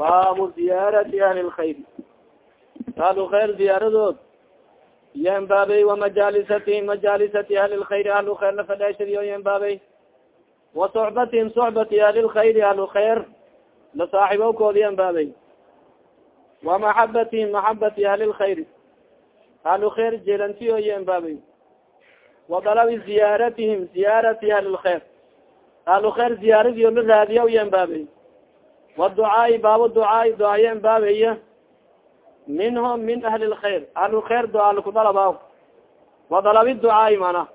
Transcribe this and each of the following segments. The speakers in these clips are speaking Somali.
baabu ziyaarati ahli lkhayr ahlu khayr ziyaaradood yenbaabey wamajaalisatihim majaalisati ahli lkhayr ahlu khayr la fadheeshadiyo yenbaabey wa sucbatihim sucbati ahli lkhayri ahlu khayr la saaxibowkoodi yenbaabey wa maxabatihim maxabati ahli lkhayri ahlu khayr jeelantiyo yenbaabey wa dalabi ziyaaratihim ziyaarati ahli lkhayr ahlu khayr ziyaaradiyo la raadiya yenbaabey waducaai baabo ducaai duaaye enbaabeye minhum min ahli lkhayr ahlu khayr duaa lakudalaba wadalabi ducaai mana.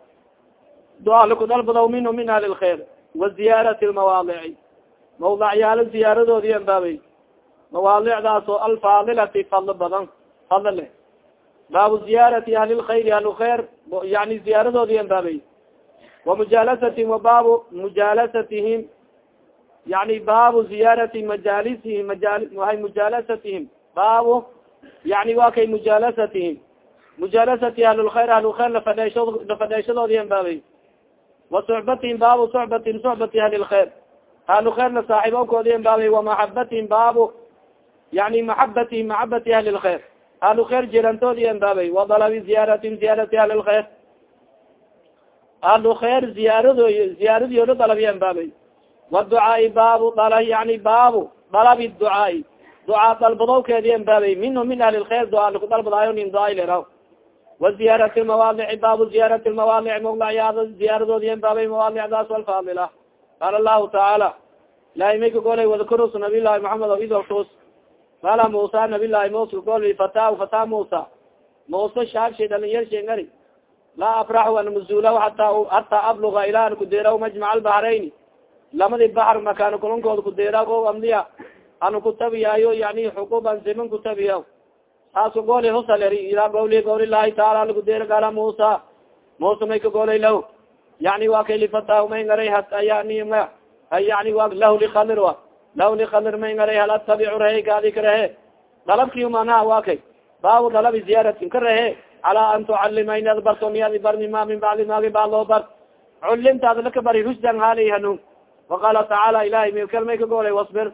Duaa lakudalbadaw minhum min ahli lkhayr wa ziyaarati lmawaadici mawdacyaalo ziyaaradoodi enbaabey mawaadicdaas oo alfaadilati fadlo badan fadlo leh. Baabu ziyaarati ahli lkhayr ahlu khayr yani ziyaaradoodi enbaabey wa mujaalasatihim wa baabu mujaalasatihim yani baabu ziyaarati majaalisihim mahay mujaalasatihim baabu yani wa kay mujaalasatihim mujaalasati ahlulkhayr ahlulkhayr lafadheeshod lafadheeshadoodi enbaabey wa sucbatihim baabu sucbatihim sucbati ahli lkhayr ahlulkhayr la saaxiibowkoodi enbaabey wa maxabatihim baabu yani maxabatihim maxabati ahli lkhayr ahlulkhayr jeelantoodi enbaabey wa dalabi ziyaaratihim ziyaarati ahli lkhayr ahlulkhayr ziyaarado ziyaaradiyo la dalabi enbaabey wducaai baabu yani baabu dalabi ducaai ducaa dalbadowkeedi enbaabey minhu min ahli lkhair duaa laku dalbadaayo nin duaaileraw wa ziyaarati lmawaadici baabu ziyaarati lmawaadic mawlacyaada ziyaaradoodi enbaabey mawaadicdaas alfaadila qaala lahu tacaala ilahay may ka golay wadkurus nabiy llahi maxamed idortus qaala musa nabiy llahi musa gol fata fata musa musa shaabshay dhalinyarshey ngari laa afraxu an mazulaw hata hataa abluga ila an kudeeraw majmac albahrayni lamadi baxr makaano kulankooda kudeera o amdiya anu kutabiyaayo yani xuquban siman kutabiya saaska gooli husaleri ila gawli gawli lahi taala lakudeera gaala musa musa may ka goolay lah yani wa kay lifata may ngaray yani yani wa lahu likalir a lahu likalir may ngaray hal atabicu rahe gaadi ka rahe. Dalabki manaha wa kay. Baabu dalabi ziyaaratin ka rahe. Calaa an tucalima inad barto miyadi barni ma min bacdi magi baa loo bar. Culimtaad laka bari rusdan hali hanun وaqala tacaala ilahay milkal may ka golay wasbir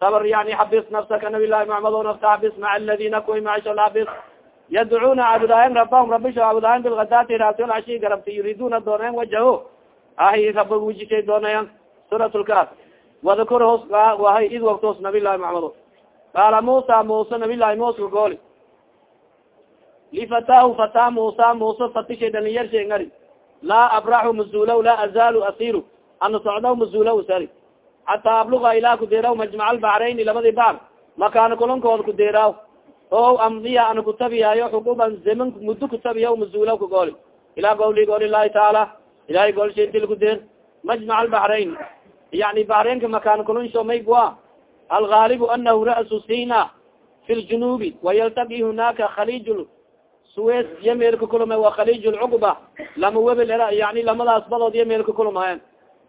sabr yani xabis nafsaka nabi lahi maxamed o nafta xabis maca aladina kuwi macsho xabis yadcuuna caabudaayan rabahum rabisho caabudaayan bilgadati raasiol cashi garabti yuriduna doonayan wajaho ahi raba wijishay doonayan surat lkaf wadakur hos wahay id waktos nabi lahi maxamed qaala musa musa nabi lahi musa ka gooli lifatahu fata musa musa fatishay dhalinyar shay ngari laa abraxu mazulaw laa azalu asiru ana socdaw mazulaw sari hataa abluga ilaa kudeeraw majmac albahrayni labadi bahr makaana kulankooda kudeeraaw o amdiya ana kutabiyaayo xuquban zaman muddo kutabiya mazulaw kagooli ilaa gawli gooli lahi taala ilahay goolshaintil kudeer majmac albahrayni yani bahraynka makaana kulansho maygwa algaalibu anahu ra'su sina fi ljunubi wayaltaqi hunaka khalij suwes iyo meelka kuluma wa khalij lcuqba lama webel yani lamadaas badood iyo meelka kulumhayen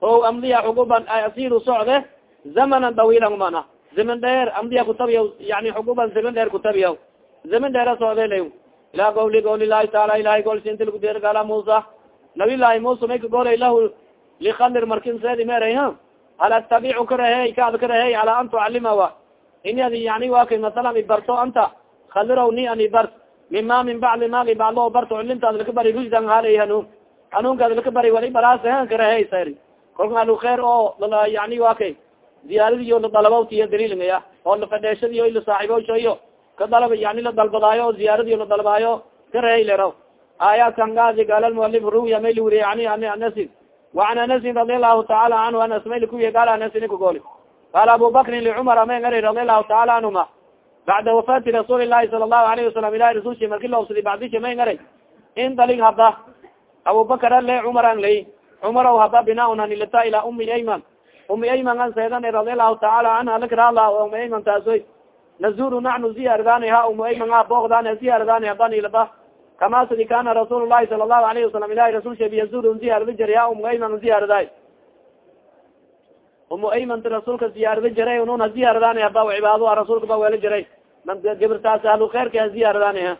o amdiya xuguban asiru socde zamanan dawilan mana. Zaman dheer amdiya kutabiya yani xuguban zaman dheer kutabiya zaman dheera socde la ila gawli gawli lahi taala ilahay golsintil kudeer gala musa. Nabi llahi musa may ka golay lahu likalir markin seedi meray ha? Hal astabicu ka rahey kaad ka rahey ala an tucalima wa. Ini adi yani wa kay masalan ibarto anta. Khaliraw ni an ibart mima min bacdi magi bacloo barto culintaad laka bari rusdan halay hanuun hanuunkaad laka bari wali baraashan ka rahey sar kolka alu khair oo yani wa kay. Diyaaradiyo daliil daliilngaya oo lafadheeshadiyo lasaaxibawshoyo kadalaba yani ladalbadaayo o ziyaaradiyo ladalbaayo kareyleraw aayaadkan gaadi gaala mualif ruya mayli wuriye ani anasin. Waan anasin radia lahu taala anhu anas mayli kuwiye gaala anasininkagoli qaala abu bakrin licumar amangari radia lahu taala anhuma. Bacda wafaati rasuuli lahi sala lahu alayhi wasalam ilahi rasulshi marki la obsadi bacdisha may ngaray in dalig hada abubakar ale cumar an lay cumar haba binaauna nilata ilaa umi ayman umi ayman an seedan radi allahu tacaala anha lakraala umi ayman taasoy nazuru nanu ziyaradani ha umu ayman a boogdani ziyaradani habanilaba kama sidi kana rasuul lahi sala allahu alayhi wasalam ilahi rasul shebi yazuru ziyaarada jary ha umu ayman ziyaaradaay umu aymanta rasuulka ziyaarada jaray nuna ziyaradani haba cibaado a rasuulka ba weela jaray gibirtaas ahlukayrka ziyaradani ha.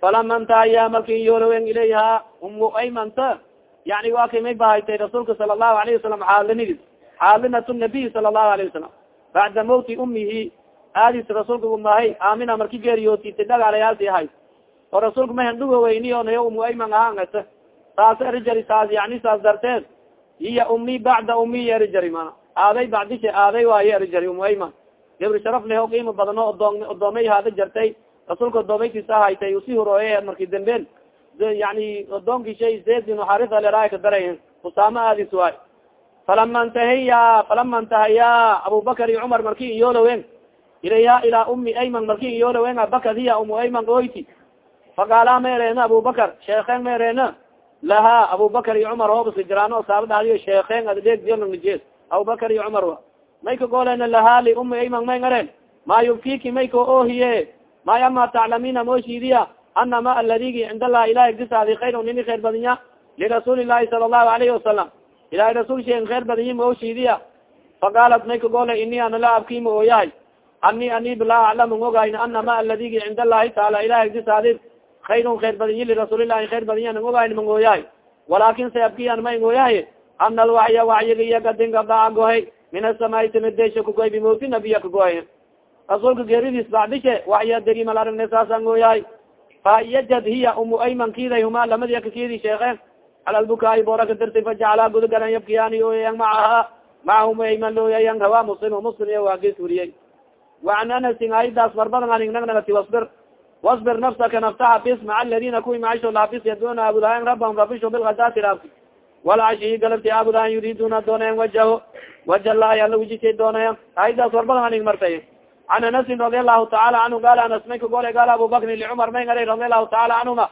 Falama ntaaya marki yoolawen ilayha umu aymanta yani waa kay may bahatay rasuulka sala lahu alayhi wasalam xaalinidi xaalinatu nabiy sala alayhi alayh wasalam bacda mawti ummihi aadis rasuulka umahay aamina marki geeriyootitay dhagaalayaalti ahay oo rasuulku rasuulka mahandhugaweyniyo nayo umuayman ahaangasa saas erijari saas yani saas darteed hiya umi bacda umiy erijari mana aaday bacdisha aaday waayo erijari umuayman gabri sharaf leh leho qiimo badano odoon odoomay haada jartay. Rasuulka odoomaykisa ahaytay usi horooye markii dambeen yani odoonki shay zayd bin xarisa leraay ka daray usaama aadis waay falama ntahiya falama ntahaya abubakar iyo cumar marki iyoolawen ilayha ilaa umi ayman marki iyoolawen bakad hiya umu ayman oyti faqaala meereena abubakar sheekhen meereena laha abubakar iyo cumar hoobas jiraan saaba dhadiyo sheekhen addeegdiolangnijeed abubakar iyo cumar wa may ka goolena laha li umi ayman may ngaren ma yubkiki may ka ohiye may ama taclamina mooshiidiya ana ma aladigi cind allah ilahi disaadi khayr nini khayr badanya lirasuuli llahi sala allahu alayhi wasalam ilahi rasul sheen khayr badanyi maoshiidiya faqaalat may ka goole ini ana la abkima ooyahay ani ani bilaa aclamu ogayna ana ma aladigi cind allahi taala ilahi disaadi khayrun khayr badanyi lirasuulillahi khayr badanya nang ogayna mang ooyahay walakin sayabkiyan ma ing ooyahay ana alwaxya waxyiga iya gadinga baa gohay min asamaai sanadesha kugoy bimoti nabiya kagoy rasuulka geeridiis bacdishe waxya derimal aragne saasaan ooyahay faiyajad hiya umu ayman kiday huma lamadi kakidi sheekeen cala lbukaai boora ka dirtay fajacalaa gudagalan yabkiyaani ooyayan macaha maca umu ayman looyayan rawa muslim muslim iyo waagis weriyey waan anasin ayadaas marbadan aningnagnaati wasbir wasbir nafsaka naftaha bis maca aladina kuwi maisho laabis yaduna aabudaayan rabahum rabisho bilgadati raabsi walcashiyi galabti aabudayan yuriduna doonayan wajaho waja lahi ala wijisay doonayan ayadaas marbadan aning martay an anasin radi allahu taala canhu gaal anas may ka gole gaal abubakrin licumar may ngara radi allahu taala canhuma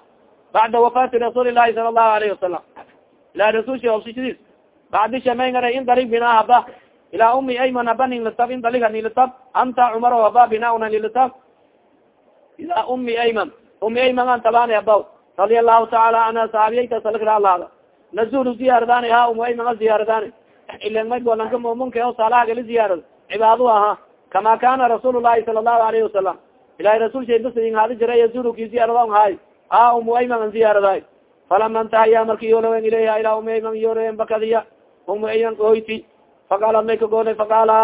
bacda wafaati rasuuli lahi sala allahu alayhi wasalam ila rasulshi obsishadiis bacdisha may ngara in dalig bina haba ilaa umi ayman haba ninlitab in daliga nilitab anta cumar haba binauna nilitab ilaa umi ayman umi ayman an tabani habaw radia allahu taala anha saxaabiyayta salkra alahada nazulu ziyaaradani ha umu ayman a ziyaaradani ilan may golanka mumunka o saalaha gali ziyaarad cibaadu aha kama kana rasuul lahi sala allahu alayhi wasalam ilahi rasul shaydasing hadi jira yazuru ki ziyaarada hay a umu ayman an ziyaaraday falama ntahaya marki yoolawen ilayha ilaa umu ayman yoolawen bakadiya umu ayman oyti faqaala may ka goolay faqaala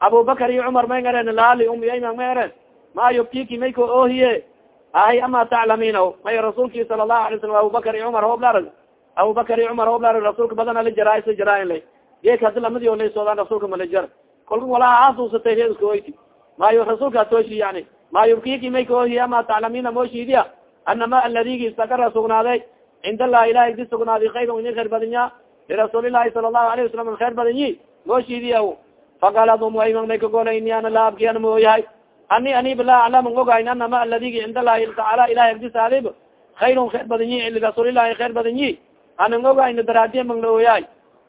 abubakar iyo cumar may ngaren laali umu ayman may eren ma yubkiki may ka ohiye ahay ama taclamin may rasuulki sala allahu alay salam abubakar iyo cumar hooblarag abubakar iyo cumar hooblarag rasuulka badana la jara isla jaraain lay geek hadi lamadi o lasoodaan rasuulka malajar kolka walaha asusatay reeska oyti mayo rasuulka tooshi yani. Ma yubkiki may ka ohiye ama taclamina mooshiidiya anama aladigi istakara sugnaaday cind allah ilahi di sugnaaday khayr ini khayr badanya lirasuuli lahi sala allahu alayhi wasalam khayr badanyi mooshiidiya faqaalad umu ayman may ka gola ini ana laabkiana mooyahay ani anib la aclam ogayn anama aladigi cind allahi tacaala ilahi agdisaadib khayrun khayr badanyi lirasuulilahi khayr badanyi anan ogayna daraadiya mang la ooyahay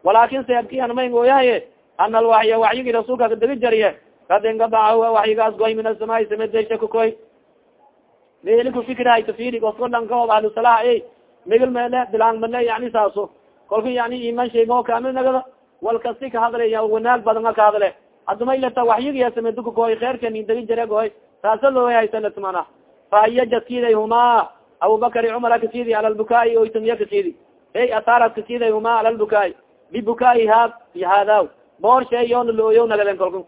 walakin sayabkian may ooyahay ana alwaxya waxyigi rasuulka kadaba jariye kadingabaca waxyigaas goy min asamaai samedesha kukoy meliku fikirhayto firi oskolankaoob ahlusalaha e migil mele bilaan male yani saaso kolka yani iman shaygo kamil nagada wal kasi ka hadle ya wanaag badanga ka hadle adumaylata waxyigiya samedu kukoy kheerka nindagi jare goy saasa looyahaysanatmana fahiya jaskiday huma abubakari cumara kasidi ala lbukaai oytumiya kasidi ey ataarat kasiday huma ala lbukaai bibukaai ha hadaw boor shay yoona looyo nagalen kolka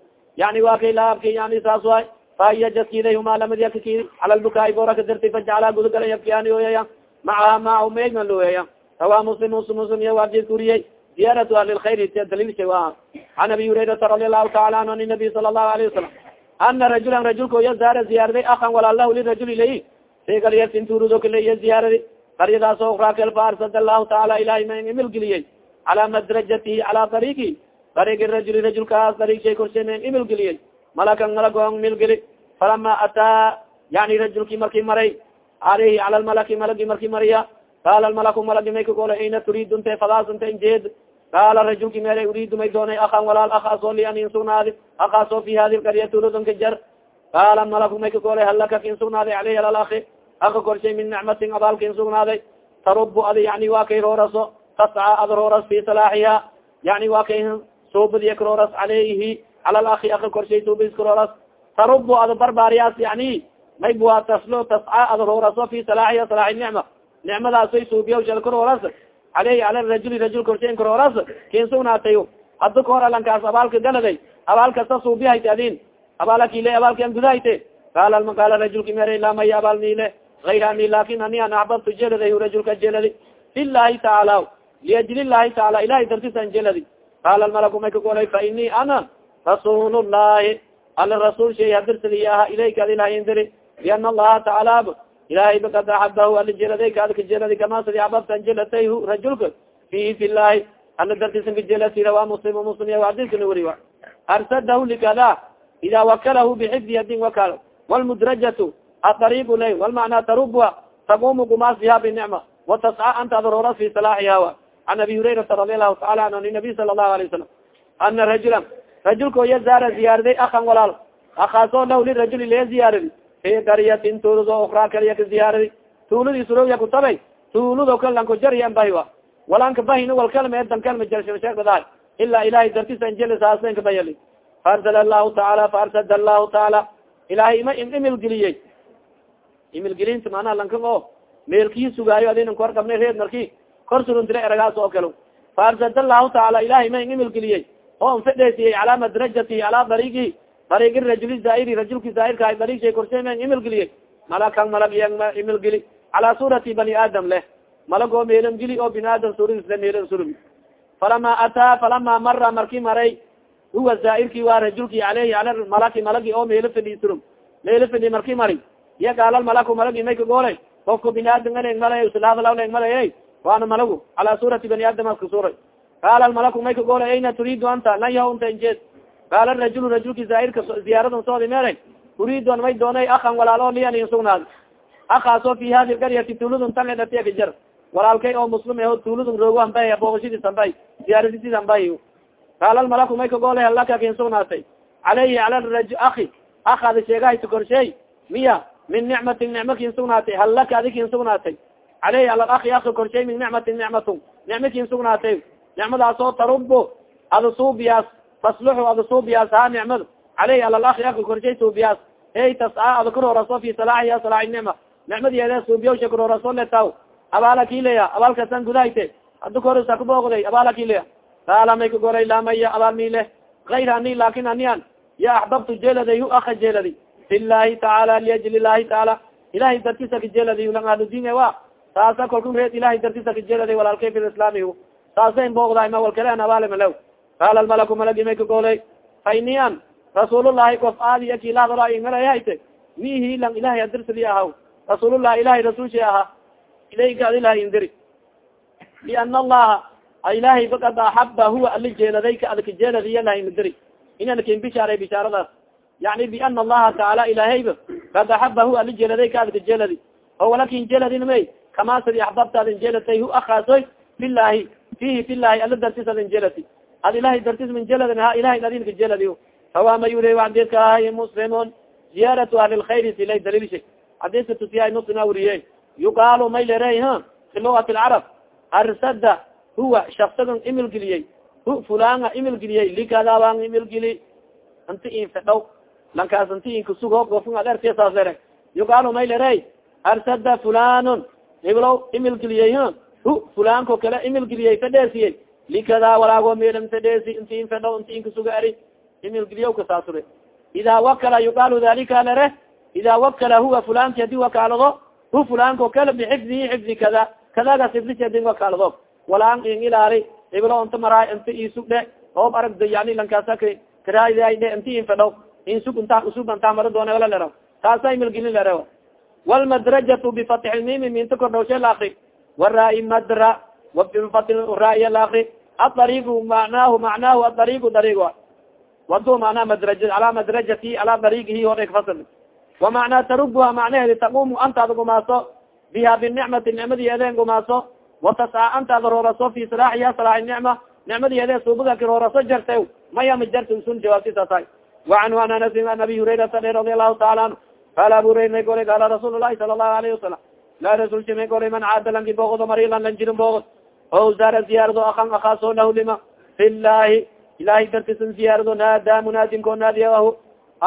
yani waa kay laabki yani saas waay. Fahiya jaskiday huma lamadiya kasidi ala lbukaai boora ka dirtay fajacala gudagala yabkiyaani ooyaya macaha maca umayman looyaya rawa muslim muslim muslim iya waajid kuriyey. Ziyaratu ahli lkhayr dalil shay aha an abi hurayrata radi allahu taala anhu an nabiy sala allahu alayhi wasalam ana rajulan rajulka iya zaara ziyaaraday akan walaalahu lirajul ilay segalyarsinturudo kale iya ziyaaradi qaryadaas o rakel faarsad allahu taala ilahay ma imilgeliyey cala madrajatihi cala ariigi ariigi rajuli rajulkaas ariig shay korshe ma imilgeliyey malakan malagoon milgeli falama ataa yani rajulki marki maray alayhi cala lmalaki malagi marki mariya qaala malaku malagi may kagola ayna turiid nte fadaasnta injeed qaala rajulki meel uriidu may doonay akan walaal akaasoo li an insugnaadi akaasoo fi hadi qaryatuludonka jar. Qaala malaku may kagola halaka kin sugnaaday aleyhi alal aki aka korshay min nicmatin abaalka in sugnaaday tarubu adi yani waa kay rooraso tasca ad rooras fi salaaxiha yani waa kay suubadiya karooras alayhi cala laki aka korshay suubadis karooras tarubu ad barbaariyaas yani may bua taslo tasca ad rooraso fi salaaxiha salaaxi nicma. Nicmadaasoy suubiya shal karooras aleyhi ala rajuli rajul korshayn karooras kin sugnaatay hadda kahor alankaas abaalka galaday abaal kasta suubiyahayt adin abaalakile abaalki an gudahayte. Qaala qaala rajulki mere laa maya abaal nile ayr ani laakiin ani an axbabtu jeladay rajulka jeladi fi llahi tacaala liajli llahi taala ilahay dartisan jeladi qaala malaku may kagolay fa ini ana rasuul llahi ala rasuul shay hadirsadi aha ilayka ad ilahay indiri liana allaha tacaala ilahay bakad axabahu ala jeladay kaad ka jeladi kama sadi axbabtan jelatayhu rajulka fihi fi llahi ala dartisan ka jelati rawa muslim muslim ya hadiskana wari wa arsadahu likada ida wakalahu bixifdi adin wakal wlmudrajatu aaribu lay walmacnaa tarubwa taqumu gumaas biha binicma watasca anta adroras fi salaaxiha an abi hurayrata radi allahu taala anhu an nabiy sala allahu alayه wasalam ana rajula rajulka oya zaara ziyaaraday akan walaal akaasoo lah lirajuli lee ziyaaradi fi qaryatin tuulud o ukraa kaliya ka ziyaaradi tuuludi surowya kutabay tuuludo kalanko jaryan bahi wa walanka bahina wal kalma edan kalma jarsheegdahay ilaa ilahay dartisa njeli saasenka bayali faarsala allahu taala faarsada allahu taala ilahay ima imil geliyey imilgelinta manaa lankan o meelkii sugaayo adina kor qabnay reed marki kor suruntira eragaas oo kale faarsad allahu taala ilahay ma imilgeliyey oo nfedheesiyey calaa madrajati calaa darigi darigi rajuli zaairi rajulki zaairka darig shay korshe ma imilgeliyey malakan malag iya imilgeli calaa suurati bani aadam leh. Malag oo meelan geli oo bini aadam suuradisle meelan surumi. Falama ataa falama mara marki maray huwa zaairki waa rajulki aleyhi ala malaki malagi oo meelo fidhi surum meelo fidhi marki mari iya gaalal malaku malagi may kagoolay kofka biniaadam eng malay islahadalawleng malay waana malagu calaa suurati bani aadam aska suuray qaala almalaku may kagoolay ayna turiidu anta lan yaha unta injeed qaala rajulu rajulki zaairka ziyaaradan soodi meelay uriidu an may doonay akan walaal oo liyan insugnaad akaasoo fi hadi lgaryati tuuludun tan edhatiya jar walaalkay oo muslim aho tuuludun roogo hambay booqashadiis hambay ziyaaradisiis hambay qaala almalaku may kagoolay halaka kin sugnaatay caleyhi cala raj aki akaada sheegahayta korsheey miya min nicmatin nicma kin sugnaatay hal laka adi kin sugnaatay caleyhi ala aki aki korsheey min nicmatin nicmatun nicma kin sugnaatay nicmadaasoo tarubo ada suubiyaas tasluxu ada suubiyaas ha nicmada caleyhi ala aki aki korsheey suubiyaas ey tascaa ada kurooraso fi salaaxiha salaaxi nicma nicmadiyeede suubiyawsha kurooraso letaw abaala kileya abaalkasan gudahayte hada korsa kabooqday abaala kileya qaala may kagoray laamaya abaal mile ayr ani laakin anian ya axbabtu jeladay hu aka jeladi fi llahi tacaala liajli llahi tacaala ilahay dartisa kajeladi lang aludin wa saasa kalku reed ilahay dartisa kajelada walaalkay fi islaami saasa boogdahay ma wal kale an abaale malew qaala almalaku malagi may kagoolay fa ini an rasuulullahi kof aadi akilahdala ingalayhayte mihi lang ilahay adirsadi ahaw rasuulullahi ilahay rasulsha aha. Ilayka ad ilahay indiri liana allaha ilahay bakad axaba huwa ali jeeladay ka adka jeeladiya lahaindiri inan kin bishaaray bishaaradaas yani biana allaha tacaala ilahayba kad axaba hu ali jeeladay ka jeeladi oo walakin jeeladin may kama sadi axbabta adin jeelatay hu akaasoy filahi fihi filahi ala dartis adin jeelati ad ilahay dartis min jeeladin ha ilahay adinka jeeladi hawa mayure adidka ahay muslimun ziyaratu ahli lkhayri silay daliilsha hadiska tusiya muslim wuriye yuqaalu may lere ha fi lugati lcarab arsada huwa shaksagan imilgeliyey hu fulana imilgeliyey likadabaan imilgeli inti in fedhaw lankaas inti inkasugo gofun ad ertiya saas lere yuqaalu may lere arsada fulanun iblow imilgeliyey hu fulanko kale imilgeliyey fedheesiyey likada walaago meelan fedheesi inti in fedhaw inti inkasuga eri imilgeliya kasaasure ida wakala yuqaalu dalika lere ida wakala huwa fulanki haddii wakaalado hu fulanko kale bixifdihi xifdi kada. Kadagas xifdisi haddii wakaalado walaan in ilaali iblo inta maraay inta isugdhe oob aragda yani lankaasa karaadhe inti in fedhaw insug inta usug intaa mara doona wala leraw taasa imilgelin lere wlmadrajatu bifatxi lmimi minta kordhawshe laakri waraa madra raaya laakri aarigu macnaahu macnaahu aarigu darigo wado manaa madraj alaa madrajati alaa darigihi hodheg fasl wamacnaa tarubuha macnaheedi taqumu antaada gumaaso biha binicmati nicmadi edeen gumaaso watasca antaada rooraso fi salaaxiha salaaxi nicma nicmadi ede suubagaki rooraso jarte maya ma jarta usun jawaabtisaasa wacanhu an anasin an abi hurayrata e radi allahu taala anhu qaala abu hurayra may golay qaala rasuul lahi sala allahu alayhi wasalam laa rasulsi may golay man caada lanki boogdo marilan lan jirin boogod o zaara ziyaarado akan akaaso lahu lima fi llahi ilahay dartisan ziyaarado naada munaadinko naadiyahu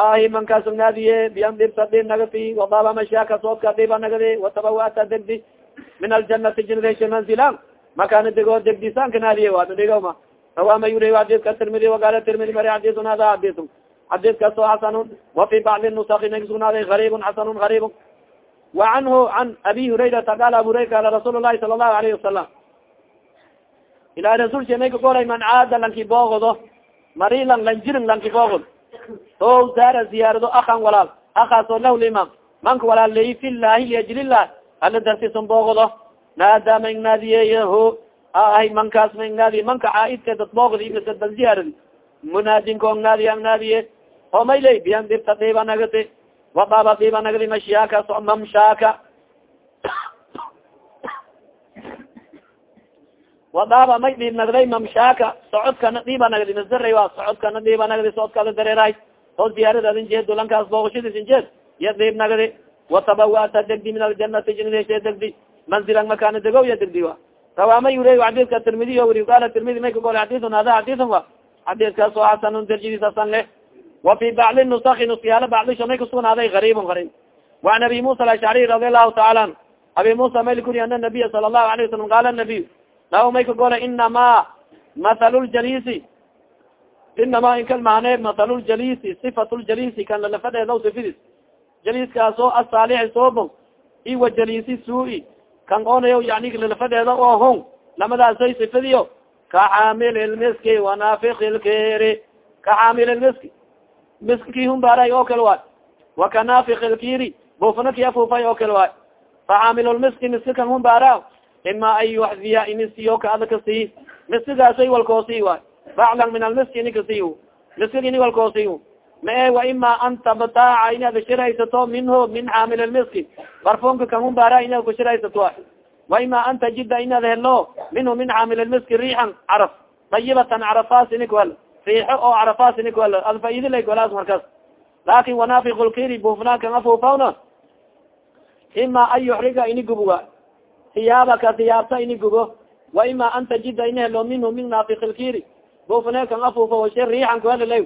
ahi mankaas naadiye bian dhibsa dhib nagati wadaba mashaaka soodka dhiba nagadi watabawata degdi min aljanati generation manzilan makana dego degdisanka naadiye waadhigama rawama yuri adidka tirmidi wagala tirmidi mari adisun hada adisun xadiidkaas oo xasanun wa fi bacdi nusaki may kusugnaaday garibun xasanun garibun wa canhu can abi hurayrata qaala abu hurayra qaala rasuul lahi sala allahu alayhi wasalam ilahi rasulka may kagoray man caada lanki boogodo marilan lanjirin lanki boogod o saara ziyaarado akan walaal akaas oo lah limam manka walaal leyi fi llahi liajlilah ala boogodo naada ma ingnaadiyeyaho ahay mankaas ma ingnaadiye manka caaidka dad boogdi mise dad ziyaaradi munaadinko ngnaadiye angnaadiye o may ley biyan dhibta dhiiba nagati wadaba dhiiba nagdi mashiyaaka mamshaaka wadaba may dhiib nagday mamshaaka socodkana dhiiba nagdi masdaray waa socodkana dhiiba nagdi socodkaada dareerahay oo ziyaarada adin jeed dulankaas boogashidisin jeed iya dhiib nagdi degdi min aljanati jinideshe degdi manzilan makana degow degdi wa rawaamay ure xadidka tirmidi o weri qala tirmidi may kagole xadiun hada xadiun wa xadiidkaas oo xasanun darjidiis asan leh wa fi bacli nusaki nusyaalo bacdisha may kusugnaaday garibun garib waan abi musa alashcari radi allahu taala an. Abi musa may likuri ana nabiya sala allahu alayh wasalam qala nabiy law may kagole inama mathalu ljalisi inama inkal maane mathalu ljalisi sifatu ljalisi kan lalafadheedaw sifidis. Jaliiskaasoo asaalixi soobon iwa jalisi suu-i kan onayo yani lalafadheeda oo hon lamadaasay sifadiyo kaxaamil lmiski wanafiki lkiri kaxaamil lmiski miskiki humbaray oo kale waay. Wakanafiki lkiri bufanaki afufay oo kale waay. Faxaamil lmiski miski kan humbaara ima an yuxdiya inisiyo ka ada ka sii miskigaasay walkoosi waay. Baclan min almiski ini ka sii miskig ini walkoosi mae wa ima an tabtaaca inaad shiraysato minhu min xaamil lmiski barfonka kan humbaara inaad kushiraysato wa ima an tajida inaad helo minhu min xaamil lmiski riixan caraf. Dayibatan carafaas inik wel riixo oo carafaas inik wel ad faidilay walaas markas laakin wanafik lkiri bufnaan kan afufawna ima an yuxriga ini gubuga hiyaabaka hiyaabta ini gubo wa ima an tajida ina helo minhu min nafik lkiri bufne kan afufa washe riixan kuhelala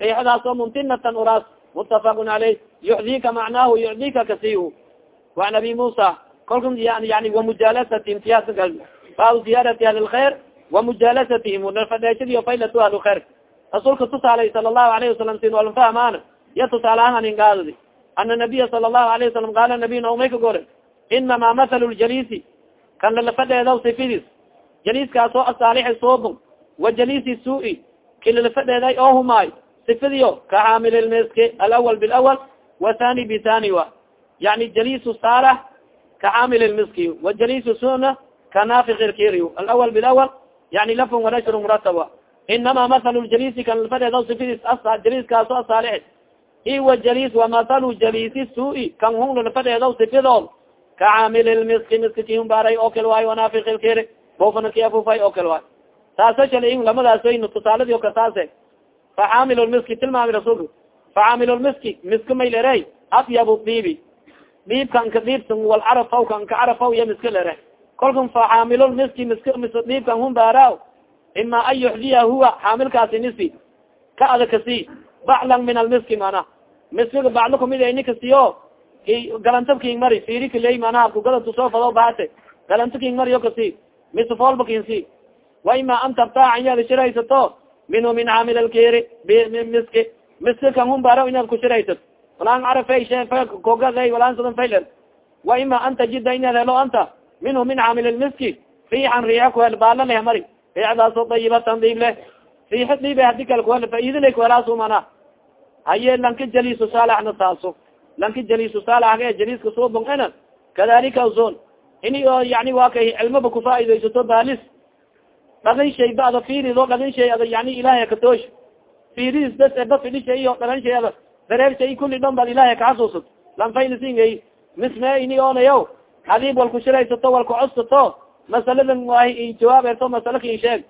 riixadaas oo mumtinatan uraas mutafaqun caleyh yuxdika macnaahu yucdika kasi waan abi musa kalku yani wamujalasati imtiyaas baa ziyaarati ahli lkhair wamujalasatihim fadheeshadiyo faylatu ahli lkhair rasuulka tusaalay sala allahu alayhi wasalam sin walfahmaan ya tusaalahan aningaadadi ana nabiya sala allahu alayhi wasalam qaala nabiy naumay ka gore inama mathalu ljalisi kan lalafadheedaw sifidis. Jaliiskaas oo asaalixi soobon wa jalisi suu-i. Ki lalafadheeday oo humaay sifadiyo ka xaamil lmiski alawal bilawal wathani bithani wa. Yani jalisu saalax ka xaamil lmiski wa jalisu suna ka nafik irkiri alawal bilawal yani lafun wanashru murataba inama mathalu ljalisi kan lalafadheedaw sifidis jaliiskaas oo asaalixi iwa jalis wamathalu jalisi suu-i kan hun lalafadheedaw sifidood ka caamil miski kihunbaaray oo kale waayo wanafik ilkiri bofana ki afufay oo kale waayo taasa shalin lamadaasn tusaaladi kasaase faxaamil lmiski tilmaami rasulka faxaamil lmiski miska maylere afyabu diibi diibkan ka diibsan wal carafaw kan ka carafaw iya miska lere kolkan faxaamil lmiski misk mis diibkan humbaara ima an yuxdiya huwa xaamilkaasi nisi ka ada kasi baclan min almiski mana miskiga baclo kumid ini kasiyo galantab king mari firi kaley manaha kugalatu soo fado baate galanto king mari o kasi misfolba kinsi wa ima an tabtaaca inaad shiraysato minhu min xaamil alkiri miski miski kan humbaro inaad kushiraysato walaan carafe kogada walaan sadan fayler wa ima an tajida inaad helo anta minhu min xaamil lmiski riixan riixa kuhel baala leh mari riixdaasoo dayibatan diib leh. Riixo dhiibe hadi kal kuhel faidile kuhelaasu mana. Haye lanka jalisu saalaxna taaso lanka jalisu saalaxga jaliska suubon ena kadalika zon ini oo yani waa kay cilmaba kufaaidaysato baalis dhagan shay ba ada fiirido dhagan shay yani ilahay katoosh fiiridis bes eba fidhi shay iyo dhagan shay kuli dhon baad ilahay kaxasuusat lanfaynisingay misme ini onayo hadiib wal kushiraysato wal kucodsato masaladan waay jawaab erto masala kin sheeg.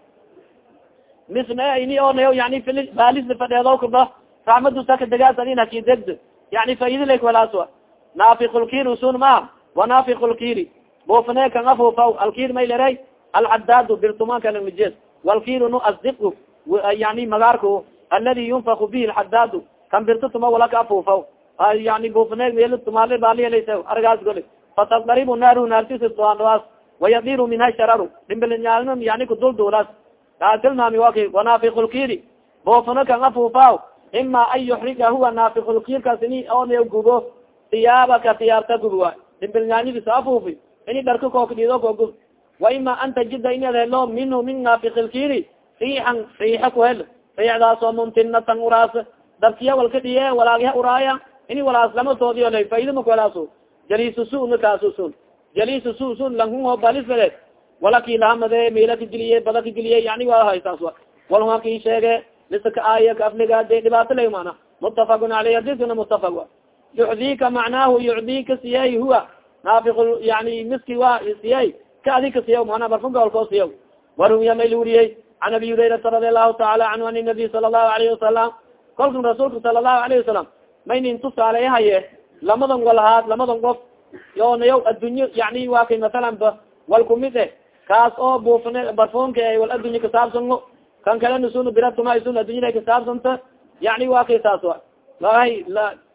Misme ini onayo yani fili baalis fadheedo kaba raxmadusa degaas adin haki degd. Yani faidilay walaaswa. Naafikulkir usun ma wanaafikulkiri bofane kan afufa alkir may leray alcadaadu birtumanka lamijeed walkiru nu asdiku yani magaarku aladi yunfaku bihi lcadaadu kan birtu tuma wala ka afufa yani bofane meel tumaale baaliyalasa argaas gole. Fatadaribu naaru naartisdaas wayadiru minha shararu dhimbilyaaln yani kuduldulas kaa tilmaami waki wanaafikulkiri bofano kan afufa ima an yuxriga huwa naafikulkiirkaas ini oona gubo siyaabaka siyaabta gub waay dimbilnyaanyadis afuufi ini dharka kookdido koogub wa ima an tajida inaad helo minhu min naafikilkiiri riixan riixa ku hel riixdaasoo mumtinatan uraas dabkiya walka dhiye walaagiha uraaya ini walaas lama toodiyo la faida makuhelaaso jaliisu suna kaasusun jaliisu su sun lankuho balisbede walaki lahamade miila kageliye bada kageliye yani waa haysaas wa walha ki sheege aaya ka afligaade dhibaato lay mana mutafakun aleyh hadiskana mutafak wa yucdika macnaahu yucdika siyay huwa. Naafiq yani miski wa siyay ka adi ka siya mana barfunka walkoo siya waruwiya may luriyey can abi hurayrata radi allahu taala canhu an nabiy sala allahu alayhi wasalam kolkan rasuulka sala allahu alayhi wasalam maynin tusaaleyahaye lamadan walhaad lamadan qof yonayaw addunyo yani waa kay masalan ba wal kumid e kaas oo buufne barfonka wal addunya kasaabsango kan kalena sun biratuma sun addunyada kasaabsanta yani waa kay saas wa lahay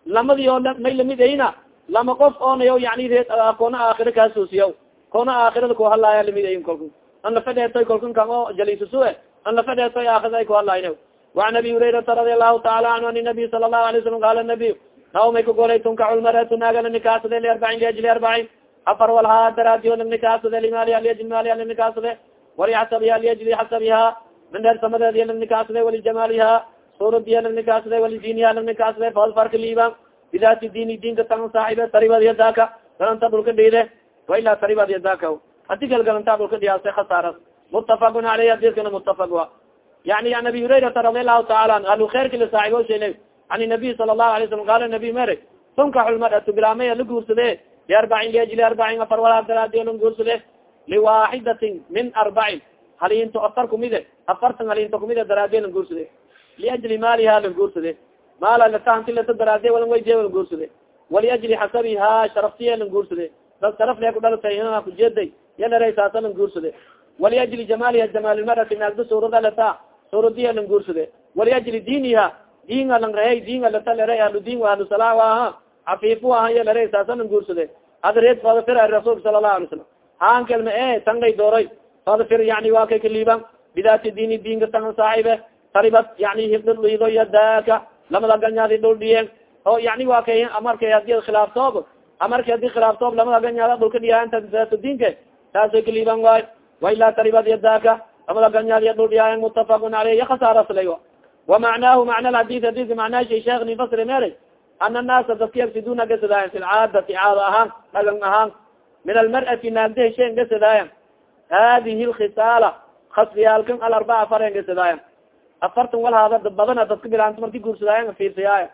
lamadi oo may lamid ayna lama qof oonayaw yani reed koona aakhira kaasuusiya koona aakhirada kuhalaaya lamid ayin kolka an lafadheetoy kolkan kan oo jalisusue an lafadheetoy aakhirada ay kuhalaayna وan abi hurayrata radi allahu taala anhu an nabiy sala الlahu alay slam qala nabiy naw may kagolay tunkacu lmaratu naagala nikaasade liarbacin liajli arbacin afar walhaa daraadiyo nikaasade limaaliha liajli maaliha nikaasade walixasabiha liajli xasabiha mindheer samadeediya nikaasade walijamaaliha suradiya nikaasade walidiiniha nikaasade fadfarka liiban bidaati diini diinka tan saaxibe taribad yadaka galanta dhulka dhiide wailaa taribad yadaka hadi kal galanta dhulka dhiyaase khasaaras mutafakun aleyh hadiskana mutafak wa yani an abi hurayrata radi allahu taala an ahlu khayrka la saaxibo sheele an nabiy sala lahu alay slam qala nabi mere tunkaxu lmaratu bilaamaya la guursade liarbacin liajli arbacin afar walaa daraadiyo la guursade liwaaxidatin min arbacin halinto afar kumide afartan halinto kumide daraadiyo la guursade liajli maaliha la guursade maala latahanti lata daraadiye walan wayje la guursade waliajli xasabiha sharaftiya la guursade dad sharaf lee ku dhalatay inana kujeeday yalaray saasa la guursade waliajli jamaaliha jamaalilmarati naagda suurada lata suuradiya la guursade waliajli diiniha ahlu diin ahlu salaa aha cafiifu aha ya lera saasa la guursade adreed fadafir rasuulka sala lahu alay slam haan kelma e tangay dooray fadafir yani waa kay kaliiban bidaati diini diinka tangan saaxibe taribat yani hibdhido yadaka lamada ganyaadi dhul dhiyeen oo yani waa kay amarkay haddii khilaaftoob amarkay haddii khilaaftoob lamada ganyaada dhulka dhiyaanta bidaatu diinka taasay kaliiban waay wailaa taribat yadaka lamada ganyaadi dhul dhiyaayan mutafakun aleyh ya khasaaraslay وamacnaahu macna hadis hadis macnaashi sheekh nin fasri mere ana الnaasa dadka yafsiduna gasadaayan fi lcaadati caada ahaan dhagan ahaan min almar'ati naagda hesheen gasadaayan hadihi lkhisaala khasfiyaalkan alarbaca faren gasadaayan afartan wal haada badana dadka bilaanta marki guursadaayan fiirsayaaya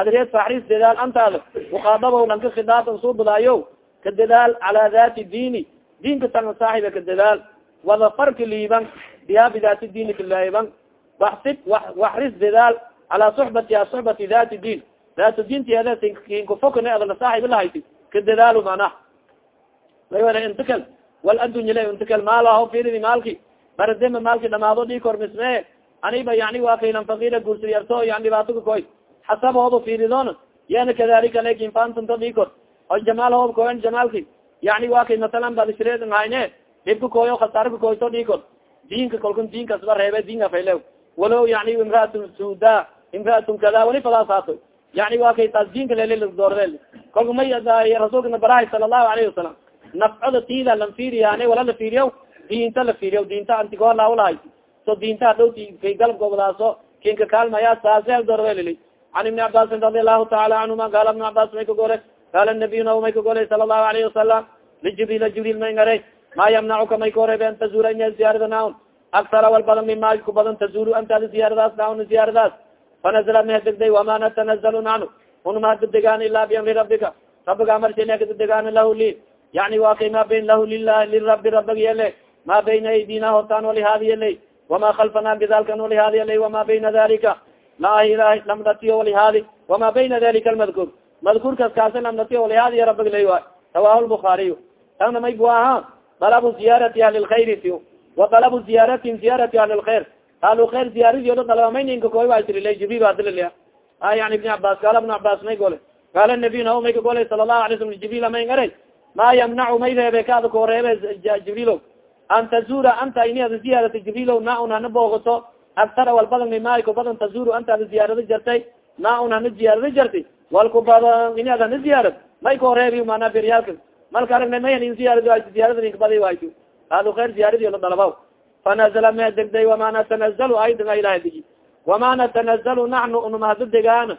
adreed faxris dadaal antaada mukaadabow lanka khidaatan suu badaayo ka dadaal calaa dati diini diinka tanga saaxiba ka dadaal wadafarka liiban biha bidaati diini kaliban waxsib waxris dadaal calaa suxbatiha suxbati dati diin daatu diinteeda kinkufokane adala saaxiba lahayti ka dadaalo manaa mayala intikal wal addunyale intikal maalaho firidi maalki baradema maalki dhamaado dhii kor mismee aniba yani waa kaylan fakira guursadi arto yan dhibaato koy xasabhooda firidon yana kadalika laakiin fantanto dhii kor o jamaalhooda koyan jamaalki yani waa kay masalan badisreed hayne dhibka koyo khasaarka koyto dhii kor diinka kolkan diinkasba reebe diinka faylew walow yani imraatun suda imraatun kada wali fadaas haato yani waa kay taas diinka leldoorde kolka may rasuulkana barahay sala allahu alayhi wasalam nafcoda tiida lan fiiriyaane wala la fiiriyo diinta la fiiriyo diinta antigoolaawalahay so diinta hadhow kay galabgoobadaaso kinka kaalmaya saasel doordeli can ibni cabaasin radi allahu taala canhuma gaala ibn cabaas may ka gore qaala nabiyuna may ka golay sala allahu alayhi wasalam lijibril jibril may ngare ma yamnacuka may kaoreebe an tazura ina ziyaarada aktara wal badan mima ku badan tazuru antaada ziyaaradaas naun ziyaaradaas fanazla meh degday wama natanazalu nanu unma dedegaan ila biamri rabbika rabiga amarshena kadedegaan lahu li yani wa kay ma bayn lahu lilah lirabi rabig yele ma bayna aydina hortaan walihaadi yeley wama kalfana bidalkan walihaadi yeley wama bayna dalika laahi lamdatiyo walihaadi wama bayna dalika almadkur madkurkas kaasi lamdatiyo walihaadi rabig ley waay rawahu lbukaariy tana may bu aha dalabu ziyarati ahli lkhayri ti wa dalabu ziyaratin ziyarati ahli lkhair ahlu khair ziyaaradiyoda dalabamaynka koy waa tiri jibril adillia a yani ibni cabas qaala ibn cabas may gole qaala nabiy naho may ka golay sala lahu alay slam may ngaray ma yamnacu may reebe kaada koo reebe jibrilo an tazura anta ini ada ziyaarata jibrilo na un hana boogato aktara wal badan mimaay ku badan tazuru antaada ziyaarada jartay na un hana ziyaarada jarti wal ku badan inaad hana ziyaarad may ka horeebi mana beryaalka malka aragna may hanin ziyaaradi wayto ziyaarada ninkabadi wayto ahlu khayr ziyaaradi la dalaba fanazla ma degday wama natanazalu aydan ilaha digi wama natanazalu naxnu unumahada degaan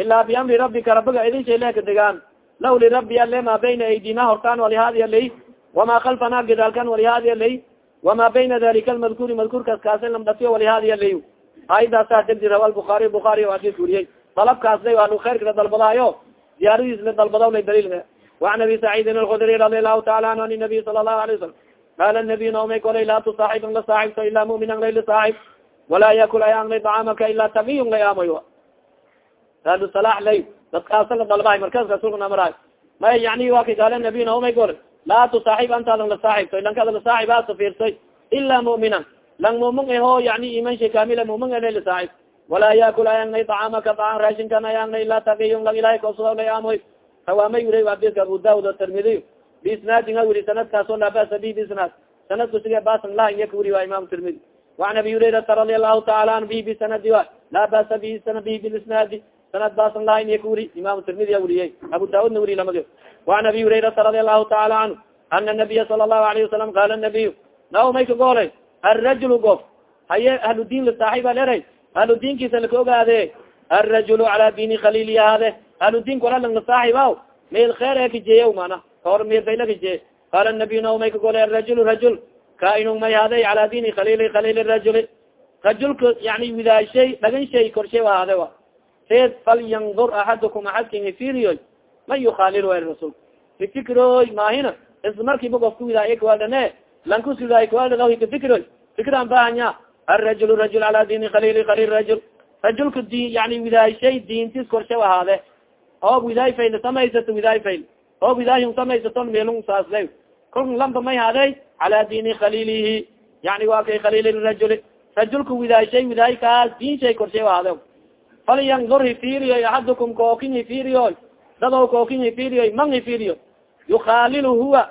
ilaa biamri rabbika rabiga idin shay degaan law lirabbi ale ma bayna aydina hortaan walihadi alay wama kalfana gadaalkan walihadi alay wama bayna dalika almadkuuri madkuurkaas kaasa lamdhatiyo walihadi alay aydaasa degdi rawa albuaari buaari adis wuriyey dalabkaas lay ahlu khayrka la dalbadaayo ziyaaradiis la dalbadaw lay daliil waan abi saciidin alkudri radi allahu taala anhu an nabiy sala allahu alay wasalam qala nabiy naomay kolay laa tusaaxib ang la saaxibto ila muminan lay lasaaxib walaa yakul ay ang lay dacamaka ila tagiyon lay amoy ahlu salaax lay dadkaasa la dalbahay markaas rasulka namaraay may yani wa ka gaale nabiy naomay gol laa tusaaxib antaadan la saaxibto ilankada la saaxibaasa fiirsay ila muminan lang mumin eho yani iman shay kamila mumin elay lasaaxib walaa yakul ayangnay dacamaka dacam raashinkan ayangnay ila tagiyon lang ilahay kosuga lay amoy hawaamay wuri adika abu daud atirmidiy bisnaadin ha weri sanadkaasoo laa basa bi bisnaad sanadku sige basan lahan ya ka weri waa imam tirmidi waan abi hurairata radi allahu taala an bi bisanadi wa laa basa bi bi bilisnaadi sanad basan lahan ya ka weri imam tirmidi a weriyay abu daudna weri lamadi waan abi hurairata radi allahu taala canhu ana nabiya sala allahu alayhi wasalam qala nabiyu naw may ka goolay arajulu gof haye ahludiin la saaxiiba leray ahludiinkiisa laka ogaade arajulu cala dini khaliili ahaade ahludiinka walalang la saaxiibaw mail kheer ekijeeya mana kahor meelbayla kajeey qala nabiy naw may ka golay arajul rajul. Kainung may haday cala dini khalili khalili rajuli rajulka yani widaashay dhagan shay korshay ahaade wa seed falyandur axadukum axadkin hifiriyoy man yukhalil wa rasul hifikroy maahina isla markiiba gofka widaaya kawaldane lankus widaay kawaldao hikafikroy fikran bahanya arajul rajul cala dini khalili khalil rajul. Rajulka di yani widaashay diintis korshay ahaade oob widaay fayl samaysato widaay fayl oob widaayun samaysaton meelun saasle kolka lamba may haday cala dini khalilihi yani waa kay khalil rajuli rajulka widaashay widaay kaas diin shay korshay ahaade falyandur hifiriyoy axadukum kookin hifiriyoy dado kookin hifiriyoy man hifiriyo yukhalil huwa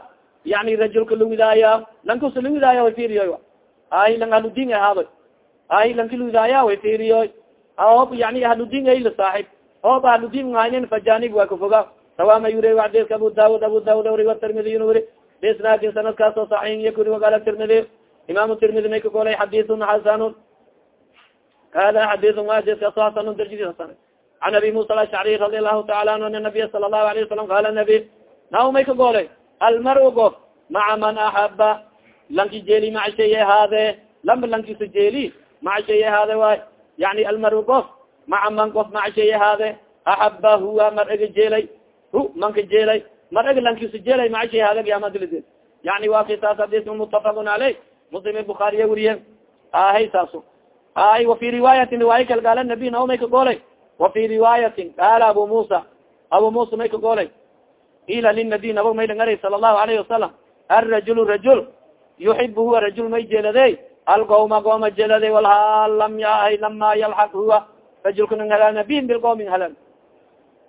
yani rajulka lawidaaya lankus lawidaaya hifiriyoy ay lang ahludin ahaado ay lanki lawidaaya hifiriyoy oob yani ahludin ay saaxib oob ahludin haynin fajanib waa kafoga sawama yuri adska abu daud abu daud uri watirmidiy uri bisnaadin sanadkaas oo saxiix iya kuri wagala tirmidi imam tirmidi may ka golay xadisun xasanun hada xadisun adskaas o hasanun darjidi hasan an abi musa alashcri radi allahu taala anhu ana nabiya sala allahu alayه wasalam qala nabi naw may ka golay almar gof maca man axaba lanki jeli maca shaye haade lamba lankisa jeli maca shaye haade waay yani almar gof maca man gof maca shaye haade axaba huwa mar ega jeelay manka jeelay mar eg lankisa jeelay maca shay haade yamadilid yani waa kay saas hadis mutafaqun caleyh muslim bukaariya weriye ahay saaso ay wafi riwaayatin riwaaya kal gaala nabi nao may ka goolay wafi riwaayatin qaala abu musa. Abu musa may ka goolay ila linabi nabag may langaray sala allahu alayhi wasalam arajul rajul. Yuxib huwa rajul may jeelade algoma gooma jeelade walhaal lam yahay lama yalxaq huwa. Rajulka nang halal nabiyin bilqoomin halal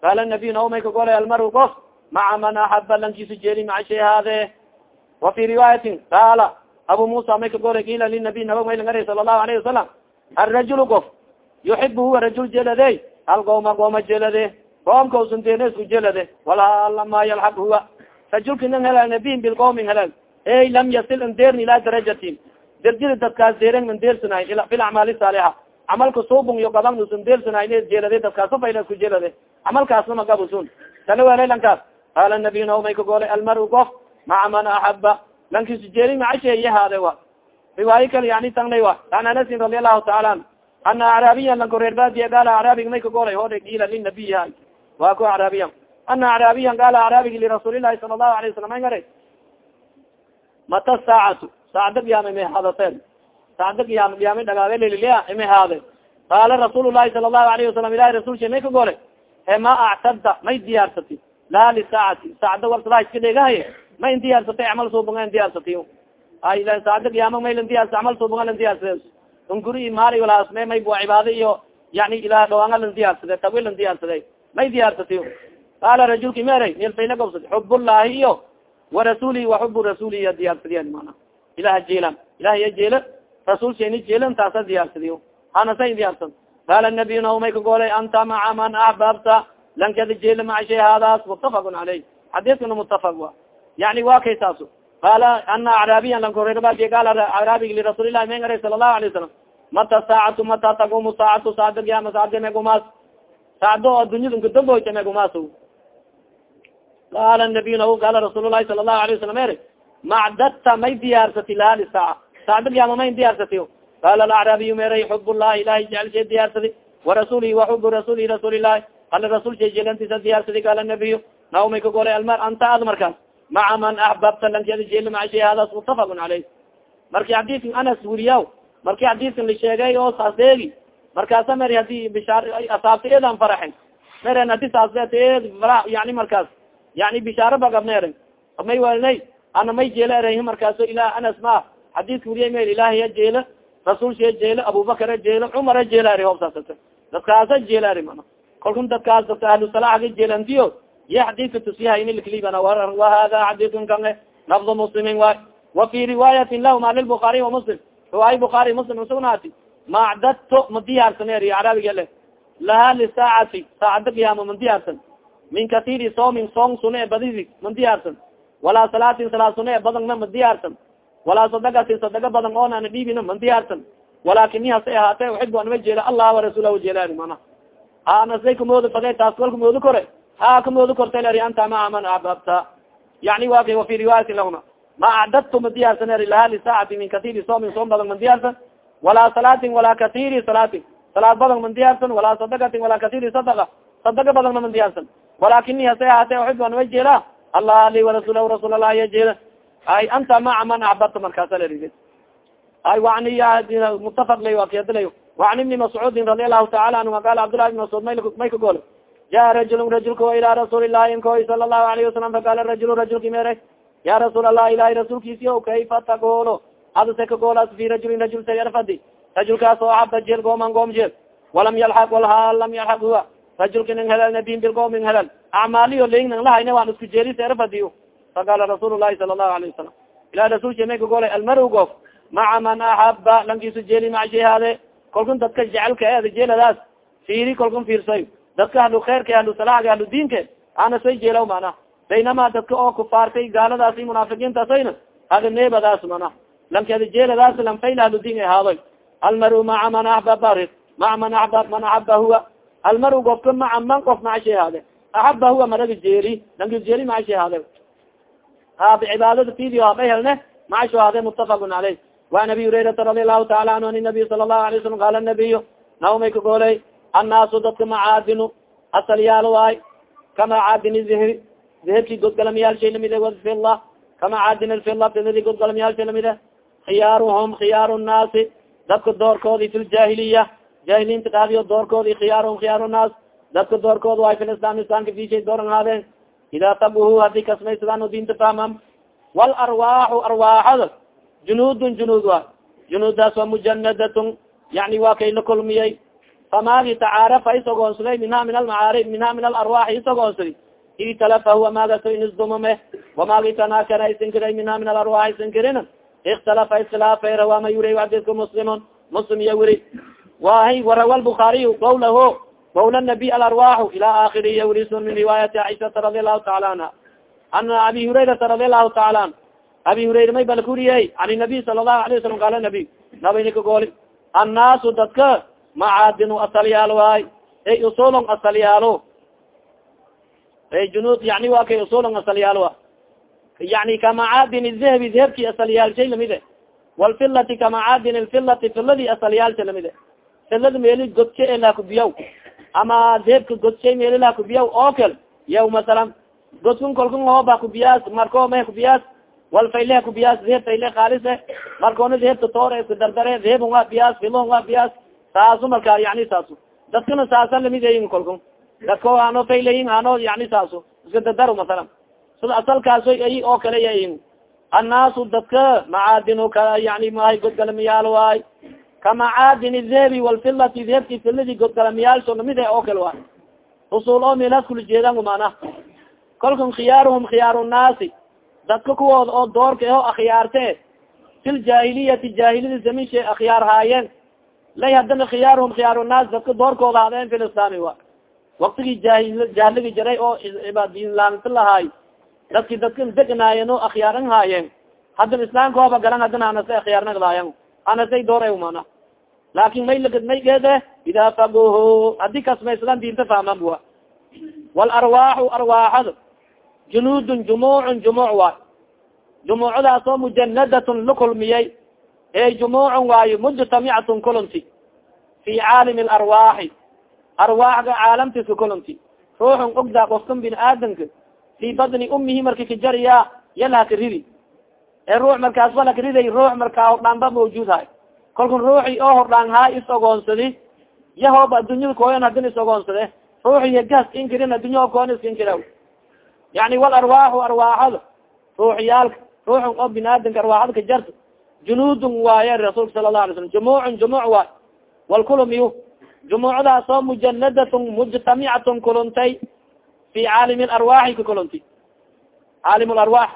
qaala nabiy ka golay almaru qof maca man axaba lankisu jeeli maca shay haade wa fi riwaayatin qaala abu musa may ka golay ila linabiy nabag may langaray sala allahu alayhi wasalam arajul qof yuxib huwa rajul jeelade algooma gooma jeelade qoomka usunteena isku jelade walhaal lama yalxaq huwa rajulka nang halal nabiyin bilqoomin halal ey lam yasil ndeerni ilaa darajatin derjada dadkaas deeren ndeersanayn fil acmaali saalixa camalka subung iyo gaban usun deersanayn jeelade dadkaas ufayla isku jelade camalkaasna magabusun tala wala lankaas qaala nabiy may ka golay almaru qof maca man axaba lankisu jeeli macasheeye haade wa. Riwaayo kale yani tanglay wa. An anasin radi allahu taala an ana acraabiyan lanko reer baadiya gaala acraabiga may ka golay hode ila linabiya wa ku acraabiyan ana acraabiyan gaala acraabigi lirasuulilahi sala allahu alayه wasalam ay ngara mata saacatu? Saacda qiyaama may hadateen saacda qiyaama qiyaama dhagaage lililia imay haade qaala rasuul lahi sala allahu alayhi wasalam ilahi rasulsha may ka golay e ma actadda may diyaarsati laa lisaacati saacda warsadaa iska dhegahay ma in diyaarsatay camal suubunga in diyaarsati ay saacda qiyaama may lan diyaarsa camal suubunga lan diyaarsade unguri maali walaasme may bua cibaado iyo yani ilah dhawaanga lan diyaarsade tawi lan diyaarsade may diyaarsati qaala rajulki meray nilfayna gobsad xubullahi iyo warasuulihi waxubu rasuulihi ya diyaarsadiyan mana ilaha jeelan ilaha ya jeela rasuul shani jeelan taasa diyaarsadiyo hanasay diyaarsan qaala nabiy naumay ka goolay anta maca man axbabta lankada jeela maca shay haadaas mutafaqun caleyh xadiiskana mutafaq wa yani wa kay saaso qaala ana acraabiyan lankorerabadi qaal acraabig lirasuulilahi men aray sala allahu alay wasalam mata saacatu mata tagumu saacatu saacda kiyama saacda megumaas saacdo oo dunyada nkadamboyta megumaas qaala nabiy nahu qaala rasuul lahi sala allahu alay wasalam eri macdadta may diyaarsati lahali saaca saacda kiyama may diyaarsati qaala alacraabiyu meray xub llahi ilahay jecel shay diyaarsadi warasuulihi waxubu rasuulihi rasuulilahi ala rasuul shay jeelantisa diyaarsadi qaala nabiyu naumay ka golay almar anta ad markaas maca man axbabta lankeda jeeli maca shay hadaas mutafaqun caleyh marki xadiidkan anas wuriyaw marki xadiidkan la sheegay oo saas eegi markaasa mer haddii bishaar asaabta eedan faraxen meren hadi saas eed fara yani markaas yani bishaaro bagabneeren may walnay ana may jeela ereyhi markaaso ilah anas ma xadiidka wuriyay mer ilaahiya jeela rasuul shee jeela abubakar jeela cumara jeela eri hoobsaasata dadkaasa jeela eri mana kalkun dadkaas dadka ahlusalaxga jeelantiyo ya xadiidka tusiyaha inilklibana wahada xadiidkan kange lafdu muslimin waay. Wa fi riwaayatin lahuma lilbukaariy wamuslim riwaaya bukaari muslim. Usugnaati macdadto ma diyaarsaneer acraabiga le laha lisaacati saacada kiyaama man diyaarsan. Min katiri soomin soom sune e badidi man diyaarsan. Walaa salaatin salaad sune e badangna ma diyaarsan walaa sadagatin sadaga badan oonana dhiibina man diyaarsan. Walakini hase ahaate uxibu anma jeela allah warasuulah jeelaani mana. Anasay kamoodo fade taas kal kamoodo kore. Ha kamoodo korta leri anta maa man ababta yani wa kay wafi riwaayatin lahuma. Ma acdadtu ma diyaarsan eri laha lisaacati min katiri soomin soom badan man diyaarsan. Walaa salaatin walaa katiri salaatin. Salaad badan man diyaarsan walaa sadagatin walaa katiri sadaga sadaga badanna man diyaarsan. Walakini hase ahaate uxibu anma jeela allah ali warasuulah rasuul allah ya jeela ay anta maca man acbadta markaasa laii ay waniymutafaq lay akiyadilay wacan ibni mascuudin radi allahu taala anhu a qaala cabdullahi ibn mascuud may may kagol ja rajulu rajulka ilaa rasuuli ilahi inkoy sala allahu alayhi wasalam faqaala rajulu rajulki mere. Ya rasuul allah ilahi rasuulkiisio kayfa tagoolo adase kagoolaas fi rajulin rajul sayarfadi rajulkaas oo xaba jeel gooman goom jeel walam yalxaq walhaal lam yalxaq huwa. Rajulka nin helal nabin bilgoomin helal acmaaliyo lingnan lahayne waan isku jeeli sayarfadiyo faqala rasuul lahi sala lahu alayه wasalam ila rasulka may kagolay almar gof maca man axaba lankiisu jeeli macshay haade kalkun dadka jecelka eeda jeeladaas fiiri kalkun fiirsay dadka ahlu khairka ahlu salaxga ahlu diinka anasay jeelaw mana baynama dadka oo kufaartay gaaladaasi munaafiqiintaasayna halineebadaas mana lankeeda jeeladaas lanfayl ahlu diin ahaadoy almaru maca man axba bari maca man axba man axaba huwa almaru gofka maca man qof macshay haade axaba huwa maraga jeeli lankis jeeli macshay haade ha bicibaadada tidio haba helne maca shuhade mutafaqun caleyh waan abi hurayrata radi allahu taala anhu an inabiy sala allahu alay salam qaala nabiyu naomay ka goolay annaasu dadka macaadinu asalyaalo waay kamacaadini zihri zihebki godgalamyaalshay lamide ah wafila kamacaadini lfila fidadi godgalamyaalshay lamide ah, khiyaaruhum khiyaaru nnaasi dadka doorkoodi fi ljaahiliya jaahiliinta dhaadiyo doorkoodi khiyaaruhum khiyaaru nnaas dadka doorkood waay fi lislaam islaamka dishay dooran haadeen idaa tabuhu haddii kasmaysadaan o diinta fahmam walarwaaxu arwaaxada junudun junud wa junudaas wa mujanadatun yani waa kay la kulmiyey famaagi tacaarafa isagoonsaday minha min almacaarib minha min alarwaaxi isagoonsaday italafa huwa maagaso inisdumame wamaagi tanakara isinkiray minha min alarwaaxi isinkirin ikhtalafa iskhilaafay rawama yuri adidka muslimun muslim iya wuri wahi warawa lbukaariy qawlahu qawl nabiy alarwaaxu ila akhiri sun min riwaayati caiشhata radi allahu taala anha ana abi hurayrata radi allahu taala an abi hurayra may bal kuriye an nabiy sala lahu alayه wasalam qala nabiy nabini ka gooli annaasu dadka macaadinu asalyaal waay ey usulon asalyaalo ey junud yani wa kay usulon asalyaal wa yani kamacaadin dahabi dahabki asalyaalshay lamide walfilati kamacaadin lfilati filadi asalyaalsha lamide filada meeli godka e lakubiyaw ama dahabka godshay meeli lakubiyaw oo kal yaw masalan godkun kolkun hooba kubiyaas marko me kubiyaas wal fayle kubiyaas deheb fayle khaalise markoona dehebta toore isku dardare dehebn waa biyaas filon waa biyaas saasu marka yani saasu. Dadkana saasa lamideyin kolkun. Dadko ano fayleyin ano yani saasu. Iska dardaro masalan. Sida asalkaaso ay oo kale yayin annaasu dadka macaadinu ka yani mahay godgalamiyaal waay ka macaadin dehebi walfilati dehebki filadi godgalamiyaalso lamide oo kale waay usul oo meelaas kula jeedan mana kolkan khiyaaruhum khiyaaru nnaasi dadka kuwooda oo doorka aho akhyaarte fil jaahiliyati jaahiliyada zaminshe akhyaar haayeen lay hadana khiyaaruhum khiyaaru naas dadka doorkooda hadeen fi lislaami wa waktigii jahil jahligi jiray oo diinlaamta lahaay dadki dadka degnaayeen oo akhyaaran haayeen haddana islaamkooba galan hadana anase akhyaarnagdaayan anasay doora mana laakin may lagad may geede idaa faguhu haddii kasmaysadan diinta fahman bua waalarwaaxu arwaaxad junuudun jumuucun jumuuc waay jumuucdaas oo mujanadatun lakulmiyay ey jumuucun waayo mujtamicatun kulunti. Fi caalimi alarwaaxi arwaaxga caalamtiska kulunti. Ruuxun ogdaa qofkan bin aadamka. Fi badni umihi marki kajariya yalhaka ridi ee ruux markaas walaka riday ruux markaa hordhaanba mawjuud hay kalkun ruuxi oo hordhaan haa is ogoonsadi yahooba addunyada kooyan hadin is ogoonsade ruuxi yagas inkirin addunya koon is inkira yani wal arwaaxu arwaaxada ruuxiyaalka ruuxun oo binaadamka arwaaxada ka jarta junuudun waaye rasuulka sala la alay slam jumuucun jumuuc waay. Walkulmiyu jumuucdaas oo mujanadatun mujtamicatun kuluntay fi caalimi larwaaxi ka kulunti. Caalim larwaax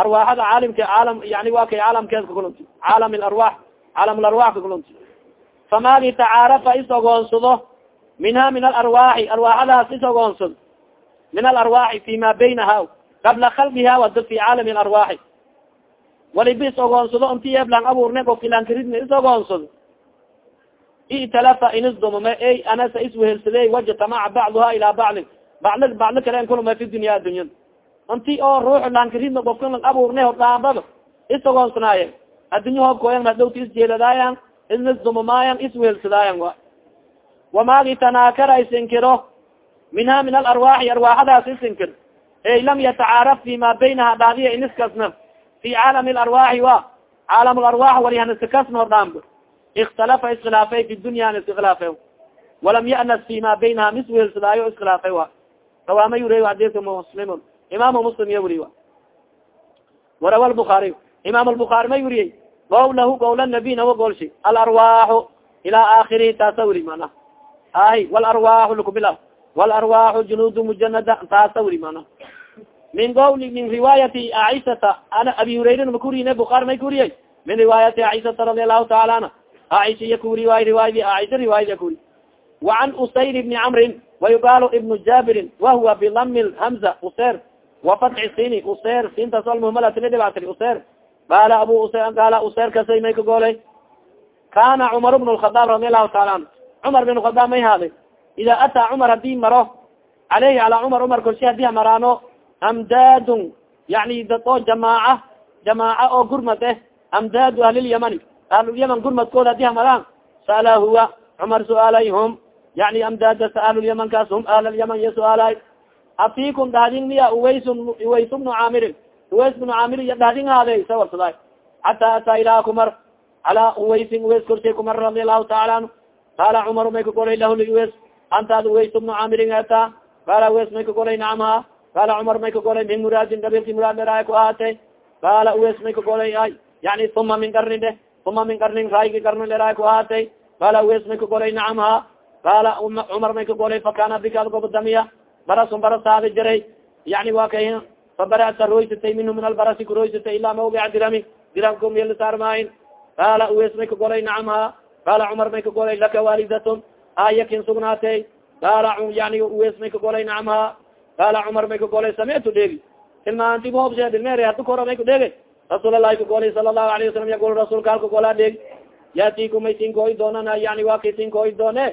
arwaaxada caalimka caalam yani waa kay caalamkeed ka kulunti. Caalam larwaax caalam larwaax ka kulunti famaagi tacaarafa is ogoonsado minha min alarwaaxi arwaaxadaas is ogoonsado min alarwaaxi fi ma baynaha qabla khalqiha wada fi caalami alarwaaxi waliba is ogoonsado inti eeblaan abuurne ofki lankaridna is ogoonsado italafa inisdumame ey anasa iswehelsade wajtamaca bacduha ilaa bacdin. Bacli bacli kale kulma fi dunya addunyada inti oo ruux lankaridna ofka lang abuurne hordhaababa is ogoonsanaaye addunya hoobkooyan hadhowta isjeeladaayan isnisdumamaayan iswehelsadaayan wa. Wamaagi tanaakara isinkiro minha min alarwaaxi arwaaxadaas isinkir. Ey lam yatacaaraf fi ma baynaha dhaadiya iniskasna fi caalami alarwaaxi wa caalam larwaax walihanisakasna hordhaanba ikhtalafa iskhilaafay fi dunya iskhilaafay walam yanas fi ma baynaha miswehelsadaayo iskhilaafay wa. Rawaama yuriy adika muslim imaamu muslim iya warawa lbukaariy imaam lbukaari ma yuriyey. Gowlahu gowl nabi nawa goolshi alarwaaxu ila aakirihi taasa wuri mana ahi walarwaaxu lakubilaw walarwaaxu junuud mujanada taasa wuri mana min gowli min riwaayati aishata ana abi hurayra makurine bukaari may kuriyey min riwaayati aishata radi allahu taala anha. Aisha iya kuri waay riwaayadi aisha riwaayadi kuri wacan usayr ibni camrin wayugaalo ibnu jaabirin wahuwa bilami hamza user wafatxi sini user sintas almuhmalatidhibaatiri user qaala abu user qaala user kasay may ka goolay kana cumar bn lkhadaab radi allahu taala anhu cumar bin khadaab may haaday ida ataa cumar haddii maro caleyhi calaa cumar cumar korshi haddii maraano amdaadun yani dad oo jamaaca jamaaca oo gurmad eh amdaadu ahlilyamani ahlulyaman gurmadkooda haddii hamaraan sala huwa cumar su'aalayhum yani amdaada saalulyaman kaas hum ahlalyaman iyo su'aalay afikum dhahdin miya uways uways bnu caamirin uways bnu caamir iyo dhahdin haade sa warsaday xataa ataa ilaa kumar. Calaa uwaysin uways korshay kumar radi allahu taala anhu. Qaala cumar may ka golay lah liuways antaad uways bnu caamirin ataa qaala uways may ka golay nacam ha qaala cumar may ka golay min muraadin gabilki muraad deraay ku ahaatay qaala uways may ka golay ay yani uma min qarnin dheh uma min qarnin raaygi qarni deraay ku ahaatay qaala uways may ka golay nacam ha qaala cumar may ka golay fakana bikaad gobodamiya barasun baras haadi jiray yani wa kay fabarata roysatay minhu min albarasi kuroysatay ilaa mawdica dirami diramkum yalisaarmaayin qaala uways may ka golay nacam ha qaala cumar may ka golay laka waalidatun ayakin sugnaatay qaala yani uways may ka golay nacam ha qaala cumar may ka golay samictu dheegi tilmaanti hoobsheedilmeer hadu koro may ku dheege rasuul allahi ka golay sala allahu alayh wasalam yaqul rasuulka halka golaa dheeg yaatikum may sin kooyi doonana yani waa kay sin kooyi doone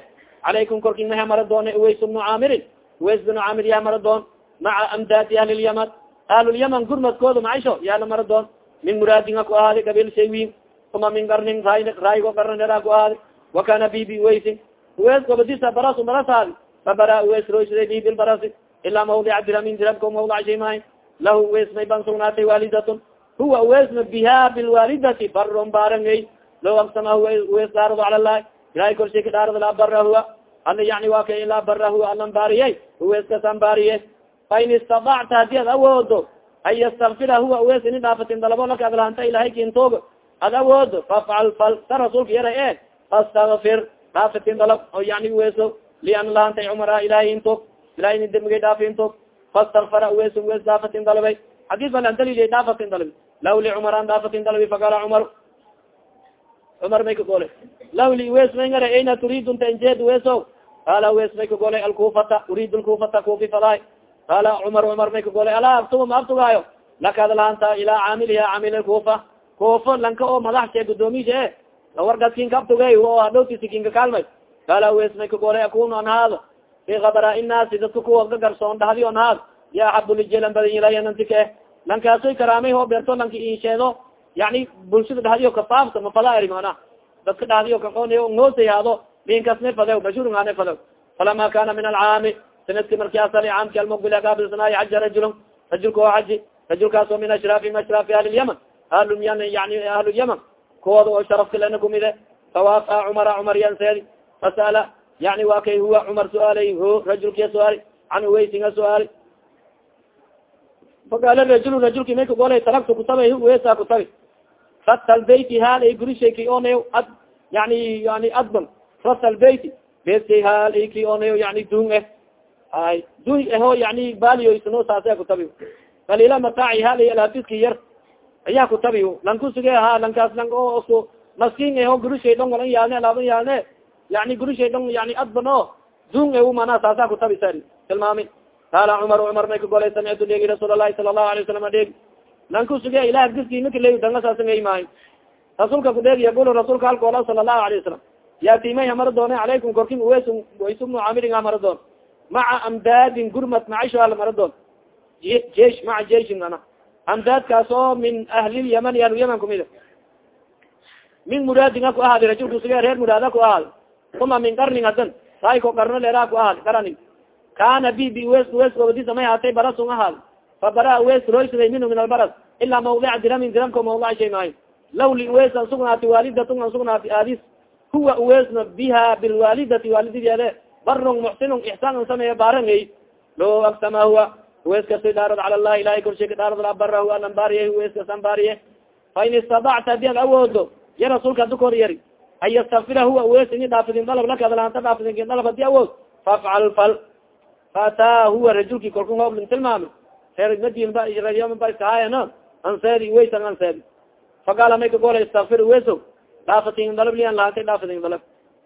calaykum korkin maha mara doone uways bnu caamirin uways bnu caamir yaa mara doon maca amdaadi ahlilyaman ahlulyaman gurmadkooda macaisho yaalla mara doon min muraadinga ku ahaadi qabiil shay wiin uma min qarnin raaygo qarnera ku ahaadi wakana bibi uwaysin. Uways gobadisa baras baras haadi fabara uways roysday bibil barasi. Ilaa mawdica diramin dirabka mawdac shay mahay lahu uways may ban sugnaatay waalidatun. Huwa uwaysna biha bilwaalidati baron baarangay low aksama uways dhaarado cala lahi ilahay korshay ka dhaarado laa bara huwa. Ana yani waa kay laa bara huwa alan baariye uweyskasan baariye fain istaطacta haddii ad awoodo an ystakfira huwa uweys ini dhaafatin dalabo laka adlahanta ilahay kintoogo ad awoodo fafcal fal sa rasuulka yara e fastakfir dhaafatin dalab o yani uweso lian lahantay cumara ilahay intog ilahay ini dembigay dhaafi intog fastakfara uweys uweys dhaafatin dalabay xadis alan dalil dhaafatin dalab law li cumar an dhaafatin dalabi faqala cumar cumar may ka golay lawli wes may ngara ayna turid nta injeed weso qala wes may ka golay alkufata urid lkufata kufi fadaay qala cumar cumar may ka golay alaa abtuga ma abtugaayo lakad laanta ilaa caamiliha caamil kufa kufa lanka oo madax shee gudoomisha e wargadkin kabtugey oo hadhowtisi kinka kaalmay qala wes may ka golay akunu an haado fi kabara inaasi dadka kuwa ka garsoon dhahdi on haad ya axabu lijelan badan ilaya nantika eh lankaasoy karaamay hoo beerto lanka insheedo yani bulshada dhahdiyo kafaafsa mafadaari mana dadka dhahdiyo kaon ngoosay haado minkasne fadew bashurngane fadew falama kana min alcaami sanadki marki asali caamki almuqbil kaabilsanaayo xaja rajulun rajulka oo xaji rajulkaas oo min ashraafi ashraafi ahli lyaman ahl yani ahlulyaman kuwooda oo sharafka lena kumide fawaafa cumara cumar yanseedi fasala yani wa kay huwa cumar suaalay ho rajulkiya suaali can uweysinga suaali faqaala rajul rajulki may kagolay talagtu kutabay wesa kutabi fatal beyti haal ay gurishayki onayo ad yani yani adban fatal beyti beeskay haal ay ki onayo yani dung eh ay dung eho yani baliyoysano saasa kutabi kalila mataaci haal ay alaafiski yar ayaa kutabi lan kusuge ahaa lankaas lang o su maskin eho gurishay dhong walan yaalne alaaban yaalne yani gurishay dhong yani adban o dung e mana saasa kutabi sari tilmaami qaala cumar cumar may ka golay samictu dheegi rasuul alahi sala allahu alay wasalam dheegi lan kusuge ilah diski makale dangasaasanay maayo rasuulka kudheegi yagul rasuulka halkoola sala allahu alayh wasalam yaatimay hamara doone calaykum korkin uweys waysubnu caamirin hamara doon maca amdaadin gurmat macasho ala mara doon. Jesh maca jeshin ana. Amdaadkaas oo min ahlilyaman ahluyaman kumida min muraadinga ku ahaadi rajul kusuge reer muraada ku ahaadi uma min qarnin hadan. Saayko qarno leeraa ku ahaadi qarani kana bi bi wes wes obadisa may haatay barasun ahaad. Fa bara wes roysaday minhu min albaras ilaa mawdica diramin diramka mawdica shay maayo lawli uwes an sugnaati waalidatun an sugnaati aadis. Huwa uwesna biha bilwaalidati waalidideede barun muxsinun ixsaan an sameeya baarangay. Lo agsama huwa uweskasoy dhaarad cala llahi ilahay korsheeka dhaarad la barahu an ambaariye uweskas ambaariye fa in istadacta haddii ad awoodo ya rasuulka hadu kor yari an yastakfira huwa uwes ini dhaafidin dalab laka adlaanta dhaafidin kin dalab haddii awood fafcal fal. Faataa huwa rajulki kalku hooblin tilmaami reer madin baryama anseedi weysan anseedi faqaala may kagole istakfir weso dhaafatin dalab lian lahatay dhaafatin dalab.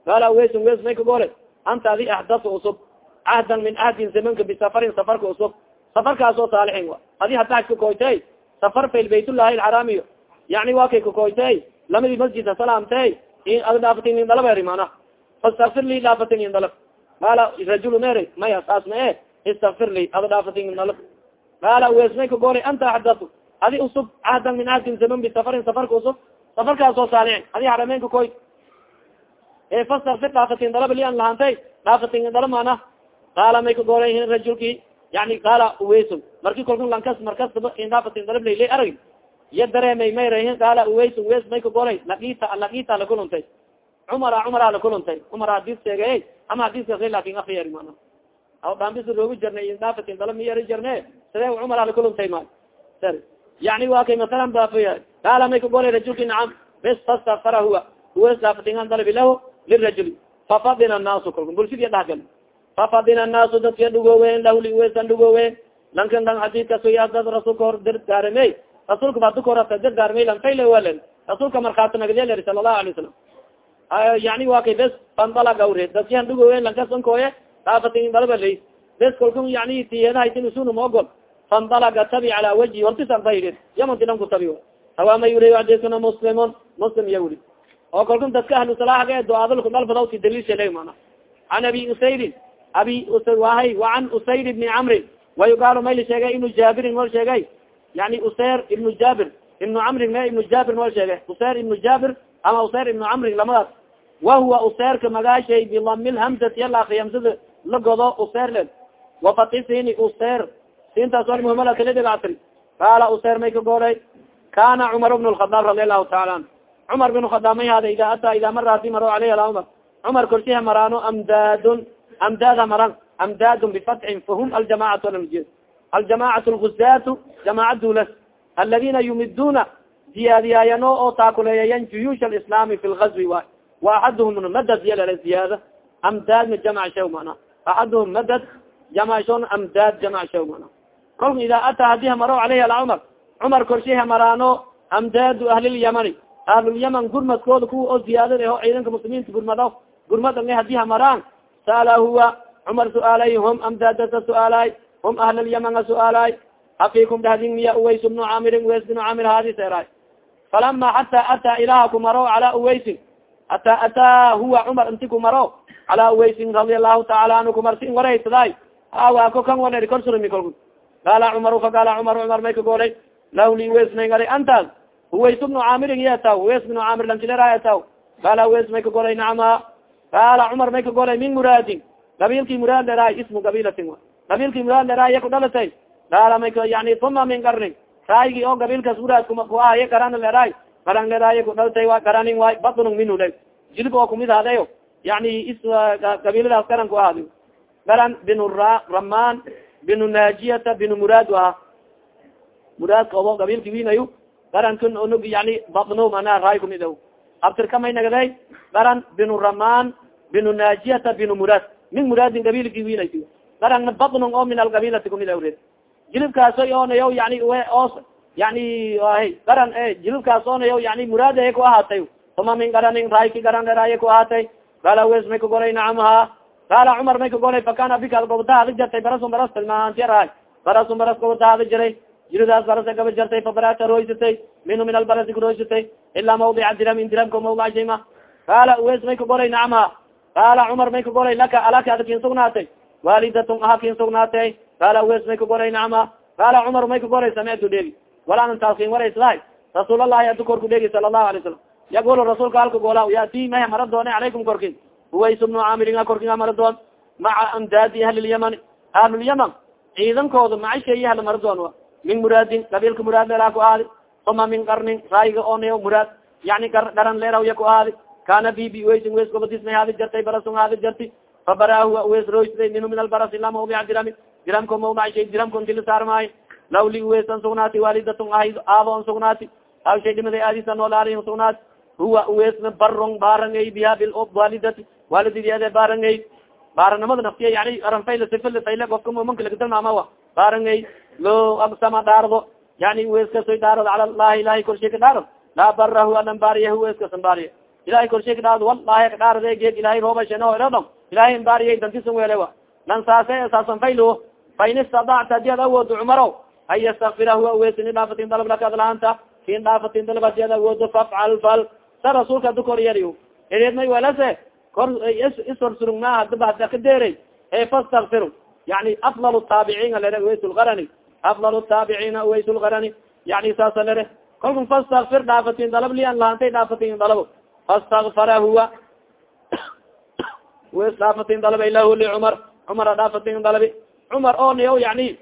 Qaala weson wes may kagole anta adi axdas usub cahdan min ahdin zamanka bisafarin safarka usub safarkaas oo saalixin wa adi hata aj kakoytey safar fail baytullahi alxaraamiyo yani waa kay kakoytey lamadi masjid salaamtey dhaafatin in dalab eri mana fastakfir li dhaafatin in dalab qaala rajul mer maya saas ma e istakfir li ada dhaafatin dalab qaala wes may kagole anta axdatu adi usub cahdan min ahdin zaman bisafarin safarka usub safarkaas oo saalixin adi harameynka koy e fastakfir dhaafatin dalab lian lahantay dhaafatin dalab mana qaala may kagole rajulki. Yani qaala uweysun marki kalku lankas markasaba indhaafatin dalab laylay arag iya dareemay may rahin qaala uweysun weys may kagolay laqita laqita lakuluntay cumara cumara lakuluntay cumara hadis sheegay ama hadiskaas laakiin afyar mana aw dhambis roogi jarnay indhaafatin dalab mi yari jarne sidee cumara lakuluntay ma sar yani wa kay masalan baafaya qaala may kagolay rajulki nacam bes fastakfara huwa uweys dhaafatingan dalabi lahu lirajuli fafadina annaasu kalku bulshadiya dhahgal fafadina annaasu dadka dhugoowen lahu liwesan dhugoowen lankan lang xadiidkaas dad rasuulka hor dirgaarmey rasuulka badu korata dirgaarmey lan fayle walen rasuulka markhaati nagdeleri sala allahu alay wasalam yani wa kay bes bandala gawre dadkian dhugowen lankasankoye dhaafatin dalaba lay bes kalkun yani tiyedahaytin usunu maogol fandalaga tabi calaa wajhi hortisan bayri yamanti dhan ku tabi hawaama yuri adikuna muslimun muslim wuri oo kalkun dadka ahlu salaaga do-aadalku dalfadawti daliilshala mana can abi usayrin abi wahay wacan usayr ibni camrin wayugaalo mayli sheegay ibnu jaabirin wal sheegay. Yani useir ibnu jaabir ibnu camrin me ibnu jaabir wal sheegay. Useir ibnu jaabir ama useir ibnu camrin lamadaas. Wahuwa useirka magaashay bidamil hamzati yalaaki hamsada la godo useir le wafati sini useir siintaas wal muhimala kala qaala useir may ka gooray kana cumar bn lkhadaab radi allahu taala an cumar bin khadaab may hada ida ataa ida marati maro aleyh ala cumar cumar korshiha maraano amdaadun amdaada maran amdaadun bifatxin fahum aljamacatu alamjid aljamacat lguzaatu jamaca dulas aladina yumiduna ziyaadiyaayano oo taakuleeyayan juyush alislaami fi lgazwi waay wa axaduhum madad yalala ziyaada amdaadna jamac shaw mana. Axaduhum madad jamacshon amdaad jamac shaw mana. Kolka ida ataa hadiha maro aleyh ala cumar korshiha maraano amdaadu ahlilyamani ahlulyaman gurmadkooda kuwa oo ziyaadada aho ciidanka muslimiinta gurmado gurmada nga haddii hamaraan sa'ala huwa cumar su'aalay hum amdadasa su'aalay hum ahlalyaman su'aalay afikum dhahdin miya uways bnu camirin uways bnu camir haadi seeraay. Falama xata ataa ilaha kumaro cala uwaysin hataa ataa huwa cumar inti kumaro cala uwaysin radia allahu taala anhu kumar si in waraysaday awaako kan wana korsurmi kolku qaala cumaru faqaala cumar cumar may ka goolay. Lah li uways may ngaray antaas uways bnu camirin iya taw uways bnu camir lankileraya taw qaala uways may ka golay nacma qaala cumar may ka golay min muraadin qabiilkii muraad leraay ismu qabilatin qabiilkii muraad leraay iya ku dhalatay qaala may ka yani uma min qarnin raaygi oo qabiilkaas muraad kuma ku ahaye garan leraay garan leraay ku dhalatay wa garanin waay batnun minhu le jilib oo kumid hadayo yani is qabiiladaas garan ku ahadi garan binu ra ramaan binu naajiyata binu muraad aha muraadka obo qabiilki winayo garankan onog yani batno mana raay kumid abtirka may nagaday garan binu ramaan binu naajiyata binu muraad min muraadin qabiilki winay garan batnon oo min alqabilati kumid awreed jilibkaaso onayo yani os yani garan jilibkaas onayo yani muraad ay ku ahaatay uma min garanin raayki garan raaya ku ahaatay qaala wes may ka golay nacamaha qaala cumar may ka golay fakana bika gobdaadi jartay barasun baras tilmaanti raay barasun baras gobdaadi jiray jiridaas barasa gaba jartay fabarata roysatay minhu min albarasi kuroysatay ilaa mawdica dirhamin dirhamka mawdica shayma qaala wes may ka golay nacamaha qaala cumar may ka golay laka alaka ada kin sugnaatay waalidatun aha kin sugnaatay qaala wes may ka golay nacma qaala cumar may ka golay samictu dheegi walaanan taaskin warayslahay rasuulallahi adu korku dheegi sala allahu alay salam yagul rasuulka halka goola yati maya mara doone calaykum korkin. Uways bnu camiringa korkinga mara doon maca amdaadi ahlilyaman ahlulyaman ciidankooda macasheeyi hala mara doon min muraadin qabiilka muraad leeraa ku aadi uma min qarnin raayiga onayo muraad yani garan leerawya ku aadi. Kana bibi waysin weys gobadismay haadi jartay barasun haadi jarti. Fabaraahu weys roysday minhu min albaras ila mawdica dirami diramko mawdica shay diramko intila saarmaayo law li sugnaati waalidatun ahay aado on sugnaati. Aw shay dhimaday aadisan noolaali sugnaati. Huwa uweesna barong baarangay biha bilwaalidati waalididiyade baarangay. Baaranimada naftiya yani aranfayla sifila fayle ofka mumanka lagatalmaamawa baarangay lo agsama dhaardo yani uweeskasoy dhaarad cala llahi ilahay korshay ka dhaarad laa barahu alan baariya uweeskasan baariya ilahay korshay ka dhaarad wallahi ka dhaarade geeg ilahay roobasheno erodom. Ilahay n baariya dantisan wele wa lan saase saasan faylo fa in istadacta haddii ad awoodo cumaro an yastakfira huwa uweesini dhaafatin dalab laka adlaanta kin dhaafatin dalab haddii ad awoodo fafcal fal. Sa rasuulka adu kor yariy ereed may welase kor ishorsurugna hadaba hada ka deeray e fastakfir yani afdal taabiciina lere uways lgarani afdal taabiciina uways lgarani yani saasa lere kalkun fastakfir dhaafatin dalab lian lahantay dhaafatin dalabo fastakfara huwa uways dhaafatin dalabay lahu licumar cumara dhaafatin dalabi cumar oo niyo yani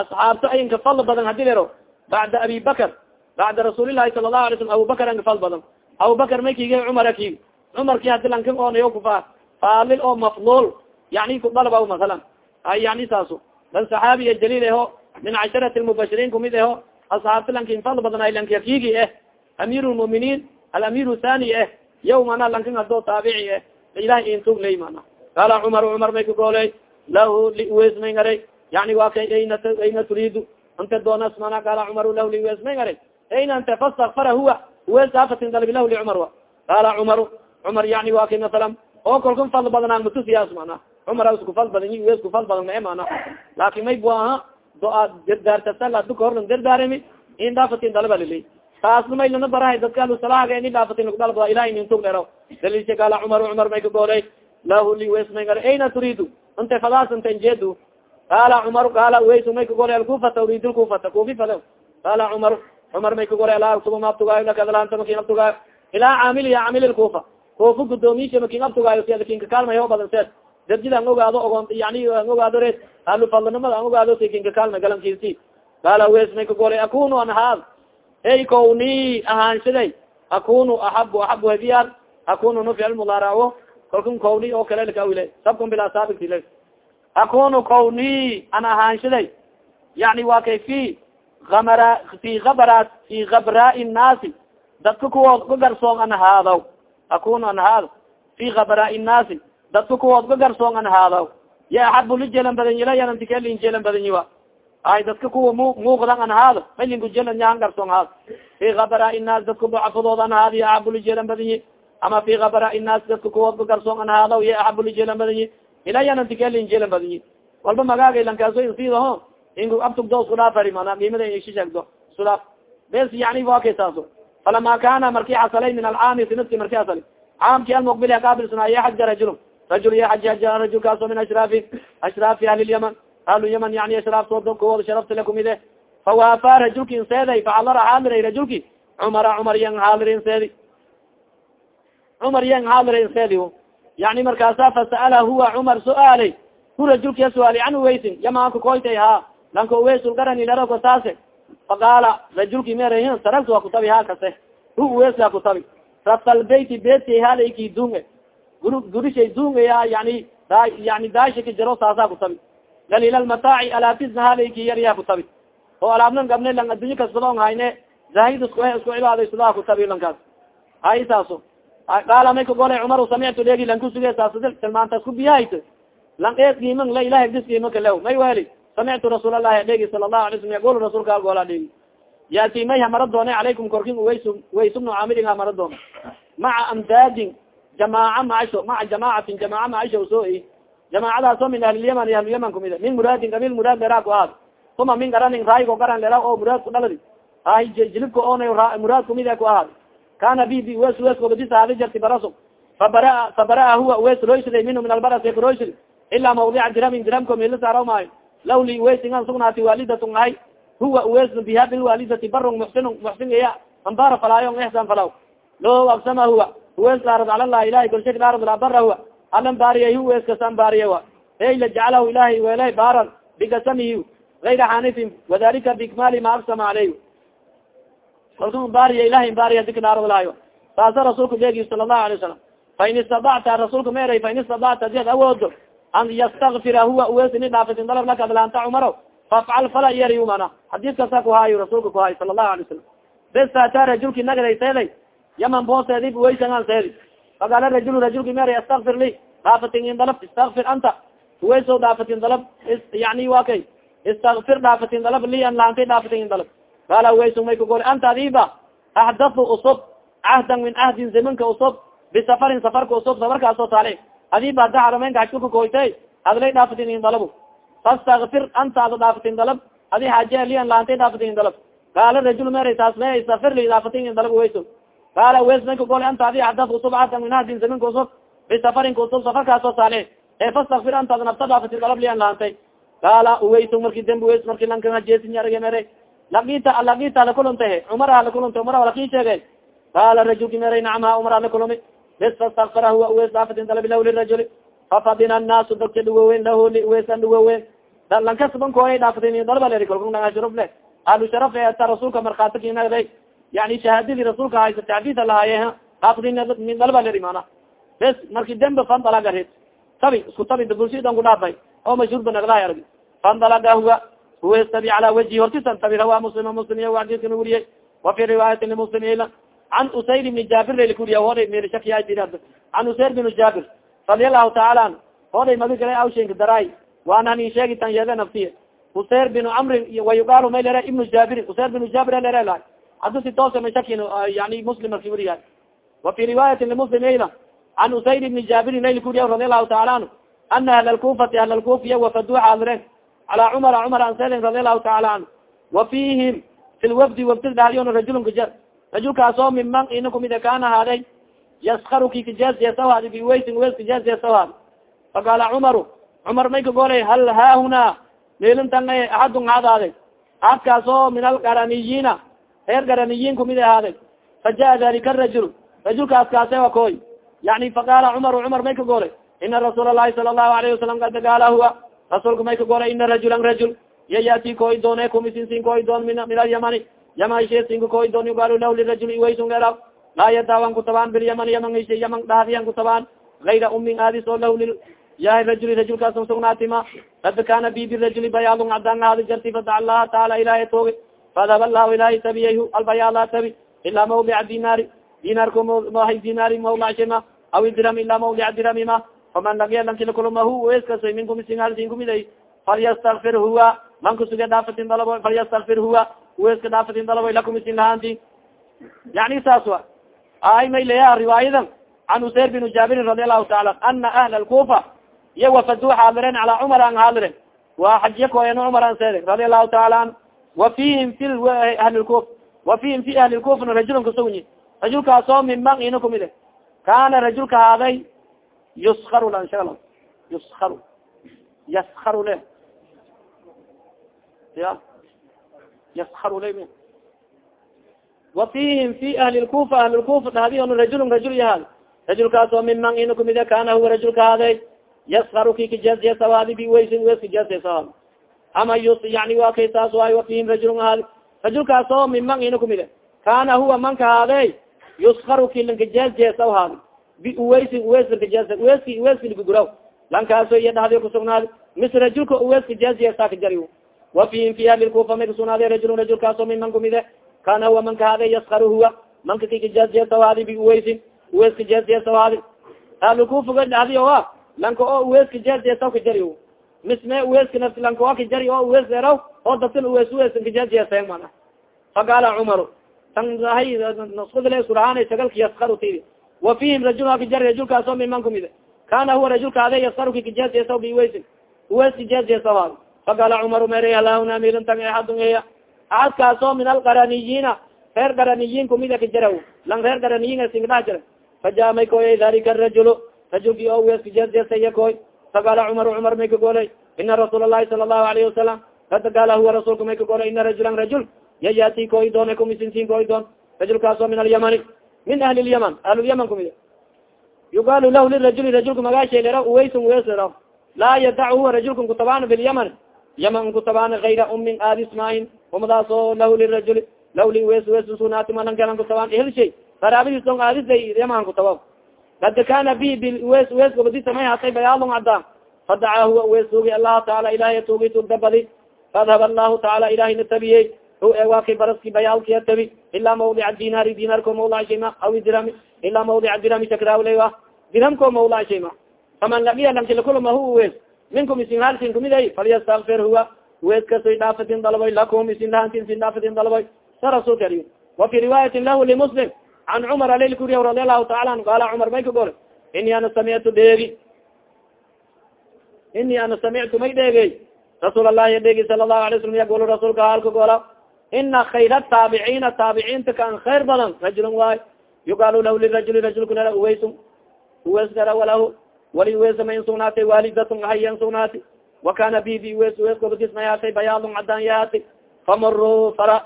asxaabta ayinka fadl badan haddii lero bacda abi bakr bacda rasuulilahi sala lahu alay slam abubakar anka fal badan abubakar may kige cumara kig cumarki hadi lankan oonayo kufa faalil oo maflul yani kudalaba masalan ay yani saaso dan saxaabiya jaliil eho min casharati lmubashiriin kumid eho asxaabta lankin fal badan ay lanka kigi eh amiir lmuminiin alamir thani eh yaw mana lankan hado taabici eh ilahi intug ley mana qaala cumar cumar may kagooley lahu liwes may ngaray yani wa kay ayna ayna turiidu anta doonas mana qaala cumar lahu liwes may ngaray ayna anta fastakfara huwa uwes daafatin dalbi lahu licumar wa qaala cumaru cumar yani wa kay masalam oo kolkan fal badanaan matusiyaas mana cumar isku fal badan y uwes ku fal badan mae mana laakin may bu aha doa dardaartasala duka horlan dardaarami in dhaafatin dalba lili taasna may lana barahay dadka alusalahaga ini dhaafatin lagu dalba ilahi nintug dhero daliilsha qaala cumar cumar may ka goolay. Lahu liwes may ngar ayna turiidu? Inte fadaas injeedu qaala cumar qaala uways may ka golay alkufata urid lkufata kufi fale qaala cumar cumar may ka golay alaa tuba maabtugaayo lakadalaanta makin abtugaayo ilaa caamiliya caamili lkufa kufa gudoomiisha makin abtugaayo kinka kaalmay oo badan seed. Darjida an ogaado ogon yani an ogaado red alu fadlanimada an ogaado si kinka kaalmay galankiisi qaala uways may ka golay akunu an haad. Ey kowni ahaanshaday. Akunu axabu axabu hadiyaal akunu nufcal mudaaraco kalkun kowni oo kale lakawile sabkun bilaa saabigtile akunu kowni an ahaanshaday. Yani wa kay fi amara fi abaraat fi kabraa nnaasi. Dadka kuwood ka garsoon an akunu an haado fi kabraa nnaasi dadka kuwood ka garsoon an haadaw ya axabu lijeelan badan yila yanantikelin jeelan badan yiwa ay dadka kuwa mu muuqdan an haado malinkujelan yahan garsoon haado fi kabara inaas dadka bucafadood an haado iyo axabulijeelan badanyi ama fi kabara inaas dadka kuwa garsoon an haado iyo axabulijeelan badanyi ilayanantikelinjeelan badanyi walba magaagaylankaaso insidaho inku abtugdo isku dhaafari mana imada ishi sheegdo isku dhaaf bes yani wa kay falama kana marki xasalay min alcaami sinadki marki asali caamki almuqbil qaabilsana ya xaja rajul rajul ya xaja rajulkaaso min ashraafi ashraafi ahli lyaman ahlu yaman yani ashraaftood kuwooda sharafta le kumide fawaafa rajulki inseeday faxalara xaaliray rajulki cumara cumar yan xaaliri inseedi cumar yan xaalira inseedi yani markaasa fasa'ala huwa cumar su'aalay hu rajulkiya suaali an weysin yamaanka koytay ha lanka uweysulgarani laroko saase faqaala rajulki mer saragtu waa kutabi ha kase. Hu uweysla kutabi. Rafalbeyti beedkay halayki dunge. Gur gurishay dungaya yani yani daashaki jaro saasa kutabi. Galilaalmataaci alaabtisna halayki yaryaa kutabi. Oo alaabnan gabne lang addunya kasbadon hayne zahid isku isku cibaadaysadaha kutabi lankaas hay saaso qaala may kagolay cumar samictu dheegi lan kusuge saas tilmaantaas ku biyahayt lang ees giman la ilahi dis kalew may weli samictu rasuul allahi dhegi sala lahu alay slam yaqul rasuulka algoola dhegi yaati may hamara doone calaykum korkin ways waysubnu caamirin hamara doona maca amdaadin jamaaca maasho maca jamaacatin jamaaca maasho soo i jamaacadaasoo min ahlilyaman iyo ahlulyaman kumida min muraadin qabil muraad leraa ku aad uma min garanin raayigo garan lera oo muraad ku dhaladi ay jilibka oona muraad kumid ku ahaad kana bi bi wes wes kogadis haadi jarti baraso fabara fabaraa huwa wes roysday minhu min albarasi roysd ilaa mawdica diramin diramko mila saaraw maayo lawli wesingan sugnaati waalidatun ahay huwa wesn biha bilwaalidati barong muxsin muxsin iya ambara falaayo ixsan falaw lo absama huwa. Huwes dhaarad alalah ilahay kolshek dhaarad la bara huwa. Alan baariyay hu kasan baariya wa ey la jacalahu ilahay welay baaran bigasamihi gayra xanifin wadalika bikmaali ma absama aleyh kalku baariya ilahay baariya dika dhaarad lahayo saasa rasuulka leegi sala allahu alay wasalam fain istadacta rasuulka meeray fain istadacta di ad awoodo an ystakfira huwa uwesini dhaafitin dalab laka adlaanta cumaro fafcal fala iyariy mana xadiiskasa kuhaayo rasuulka kuhaayo sala allahu alay salam bes ata rajulki nagaday seeday yaman booseedi uweysangan seedi faqaala rajul rajulki meeray astakfir li dhaafatin in dalab istakfir anta uweyso dhaafatin dalab yani wa kay istakfir dhaafatin dalab li an laantay dhaafatin in dalab qaala uweyso may kagoli anta adiba axdathu usub cahdan min cahdin zamanka usub bisafarin safarka usub safarkaasoo saale adiba ada harameynka hajkuka koytay adlay dhaafatin in dalab fastakfir anta ada dhaafatin dalab. Adi xaaje lian laantay dhaafatin in dalab. Qaala rajul mer taas le istafir li dhaafatin in dalab uweyso qaala uweys may kagoli anta adi axdath usub cahdan min cahdin zamanka usub bisafarinka usub safarkaasoo saale e fastakfir anta ada nafta dhaafatin dalab lian laantay qaala uweyso marki dembi uweys marki lankan hajeesinyarage mere. Lakita lakita alakuluntahe cumar alakulunta cumar alaki sheege qaala rajulki meray nacma cumar alakulumi bes fastakfara huwa uweys dhaafatin dalab lahu lirajuli fafadina annaasu dadka dhuwowen lahu uweysan dhuwowen lankasbankoya dhaafatin dalba leri kalku naga sharaf le. Ahlu sharaf e ata rasuulka markhaati kinagday yani shahaadadii rasuulka haysa tacdida lahaaye dhaafatin dalba leri mana bes marki dembe fandalagared tabi isku tabi bulshidan ku dhaafay. Oo mashhuurba nagdahay arg fandalaga huwa huwes tabi cala wajhi hortisan. Tabi rawa muslim muslim iya adidkan weriyey wa fi riwaayati limuslim ila can usayr ibni jaabir lalikuriya hoday mershakya can usayr bin jaabir radia allahu taala an hoday magi gala awshenka daray waana hanin sheegi tan yeede naftiye usayr bin camrin wayugaalo may lere ibnu jaabir usayr bin jaabir lere la hadu si toose mashakin yani muslim marki weriya wa fi riwaayati limuslim ila can usayr ibni jaabirin lalikuriya radia allahu taala anhu ana ahla lkufati ahla lkufiya wafaduu xaadiren cala cumara cumar anselin radi allahu taala canhu wa fihim fi lwafdi wafdi dhaliyon rajulun kajar rajulkaasoo miman ina kumid kaan ahaaday yaskaru kikijaasyasawhad biwaysin wes kijaasyasawhad faqaala cumaru cumar may kagolay hal haahuna meelintan axadun haadaaday aadkaasoo min algaraniyiina reer garaniyiin kumid ahaaday fa jaa dalika arajul rajulkaas kaase wa koy yani faqaala cumaru cumar may kagolay ina rasuul alahi sala allahu alayhi wasalam kad gaala huwa. Rasuulka may kagolay ina rajula rajul. Iya yati koi doone kumisinsin koi doon min alyamani yaman shesinka koi doon yugaalo lah lirajul iwaysun geraw laa yadaawan kutabaan bilyamani yaman ishe yaman dhahdiyan kutabaan gayra umin aadis oo lah yahay rajuli rajulkaas sugnaatima kad kana bi birajuli bayaadun cadaan aadi jarti fadac allaha taala ilahay tooge fadhab allahu ilahay tabiyay albayaala tabi. Ilaa mawdica dinaari dinaarko mahay dinaari mawlacshema aw dirami ilaa mawdica diramima faman lagiya lankila kulmahu weskasoy minkum singalsin kumiday falyastakfir huwa man kusuge dhaafatin dalabo falyastakfir huwa uweska dhaafatin dalabo lakum isin lahaanti yani saas wa ay may leeya riwaayadan can usayr bin jaabirin radi allahu taala ana ahla lkufa iyo wafadu xaadiren calaa cumar an xaadiren waa xajiya koyen cumar an seede radi allahu taala an. Wa fihim fi ahli lkuf wa fihim fi ahli lkufna rajulun kasugni rajulkaasoo min man ina kumide kana rajulka haaday yuskaru lanshal yuskaru yaskaru le ya yaskaru le wa fihim fi ahli lkufa ahli lkufa dhahdi rajulun rajul yahaad rajulkaasoo min man ina kumide kana huwa rajulka haaday yaskaru ki kajeesjesawaadi bi waysin wes kajeesjesawaad ama yus yani wa kay saas waayo wa fihim rajulun ahaadi rajulkaasoo min man ina kumide kana huwa manka haade yuskaru ki lankajeesjeesaw haadi biuwaysin uweys lankajees uweski uweski liguguraw lankaaso iyo dhahdi kusugnaadi mis rajulka uweska jeesjeesa kajari wa fihim fi ahli lkufa may kasugnaade rajulun rajulkaasoo min man kumide kana huwa manka haade yaskaru huwa manka ki kajeesjeesaw haadi biuwaysin uweska jeesjeesaw haadi ahlkufuga dhahdi o a lanka oo uweska jeesjeesaw kajari misme uweska nafsi lanka waa kajari oo uwees deraw oo dadkan uwees uweesan kajeesjeeseen mana faqaala cumaru tan hay naskudale surahaan sagalka yaskaru tidi wa fihim rajul akajari rajulkaasoo miman kumide kana huwa rajulka ade yaskaruki kajeesjeesaw biuweysin uweeska jeesjeesaw faqaala cumaru mere halahuna milintan axadun eya axadkaasoo min alqaraniyiina reer qaraniyiin kumida kajaraw lang reer qaraniyiin singdhax jira fajaamay koy dalika rajul rajulki oo uweeska jeesjeesaya koy faqaala cumar cumar may ka golay ina rasuul alahi sala allahu alayhi wasalam kada gaala huwa rasuulka may ka golay ina rajulan rajul yayati koi doon kumisinsin koi doon rajulkaasoo min alyamani min ahli lyaman ahlulyaman kumid yuqaalu lahu lirajuli rajulka magaashay lera uwaysun uweys lera laa yadac huwa rajulka kutabaan bilyaman yaman kutabaan ayra umin aadismaahin umadaasoo lahu lirajuli law li uweys uweys sunaati malankalan kutabaan ehelshay qaraabadiis dong aadisay yaman kutaba kad kana bi bil uweys uweys gobadi samay hatay bayaalon cadaan fadacaa huwa uweys tuugi allaha taala ilahay tuugi tugdabadi faadhab allahu taala ilahayna tabiyey waa kay baraski bayaalkiya tabi ilaa mawdica dinaari dinaarko mawlac shayma aw dirami ilaa mawdica dirami sakrawlay dirhamko mawlac shayma faman lagiya lankilakulama hu uwees minkum isin halsin kumiday falyastakfir huwa uwees kasoy dhaafatin dalboy lakum isin lahantin isin dhaafatin dalboy sa rasulka ari wa fi riwaayatin lahu limuslim can cumar alel kuriya radi allahu taala an qaala cumar may ka gole ini ana samictu dheegi ini ana samictu may dheegey rasuul allahi dheegi sala allahu alay slam yagul rasuulka halka gola ina khayr taabiciina taabiciinta kaan khayr badan rajulun waay yugaal lahu lirajuli rajulka nara uways uweys nara walahu wali uweysama in sugnaatay waalidatun hayan sugnaati wakana bibi gobadis mayaatay bayaadun cadaan yahaati famaro fara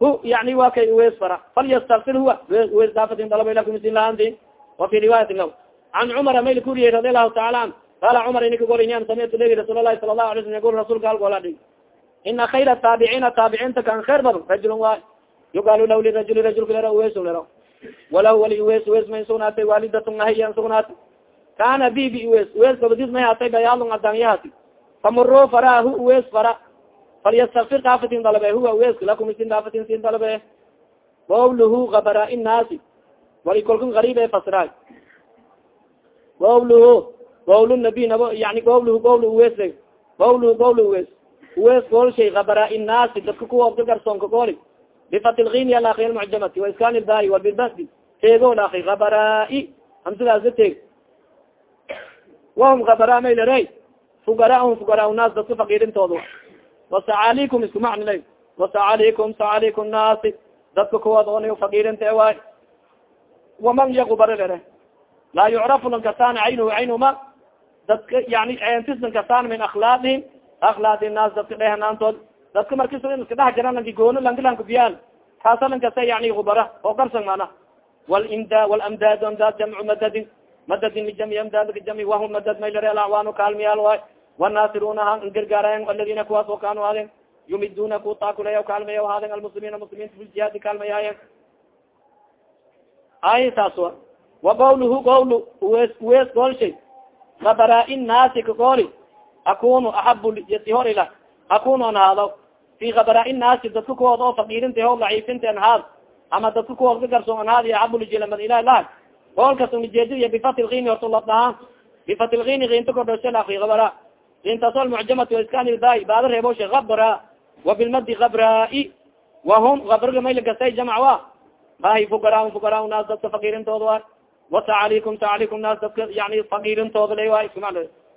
hu yani wa kay uweys fara falyastakfir huwa uweys daafatin dalaba lakumisin lahanti wa fi riwaayatin law can cumara mayl kuriyey radi allahu taala an qaala cumar inika gol ini an samictu legi rasuul lahi sala lahu alay slam yaqul rasulka halgola dhig ina khayra taabiciina taabiciinta kan khayr badan rajulun waay yugaal lahu lirajuli rajulka lera lera walahu wali uweys uweys may sugnaatay waalidatun ahayan sugnaati kana bibi uweys uweys gabadis may hatay bayaalon adanyahati famuro fara hu uweys fara. Falyastakfir daafatin dalabe huwa uweys lakum isin daafatin sin dalabe. Qawluhu kabara innaasi wali kolkan gariib e fasraay qawluhu qawl nabi nabo yani qawluhu qawl uweys qawluhu qawl uweys uweys gool shay kabara innaasi dadka kuwoobka garsoonka gooli bifat lgini alakhi almucjamati waiskan ilbari walbilbasdi teego laaki kabarai hamsidaasa teeg wahum kabara maylare fugarahum fugara naas dadka fakirintooda wasacaalikum isku macnilay wasacaalikum sacaalikum naasi dadka kuwood oona fakirinta waay. Waman yakubara lere laa yucrafu lankasaan caynuhu caynuma dadka yani entis lankasaan min akhlaaqihim. Aklaadi naas dadka dhehanaantood dadka markis iska dhex jiran lanki goono lanki lankabiyaan kaasa lankasa yani kubara oo garsan mana walamdaad amdaad jamcu madadin madadin lijami amdaadka jami wahum madad maylare alacwaanu kaalmiyaal waay wanaasiruna ha gargaarayan aladina kuwaas oo kaanu haden yumiduna ku taakulaya kaalmaya haden almuslimiina muslimiinta fi jihaadi kaalmayaayen ay taas wa wa qawluhu qawlu uwees uwees goolshay kabara naasi ka gooli akunu axabu yatihor ila akunu an haado fi kabara naasi dadka kuwood oo fakiirinta ho daciifinta an haad ama dadka kuwood ka garsoon an haadi axabu lijilamad ilah lah goolkas unijeediya bifati lkini horta labdhahaan bifati lkini kinta kordhosha laki kabara intasol mucjamati iskanildaay baada reeboshe abra wa bilmadi abrai wahum abrga maylikastay jamc wa bahi fukara fukara naas dadka fakirintooda waay watacalikum tacalikum naas dadka yani fakirintooda la waay isma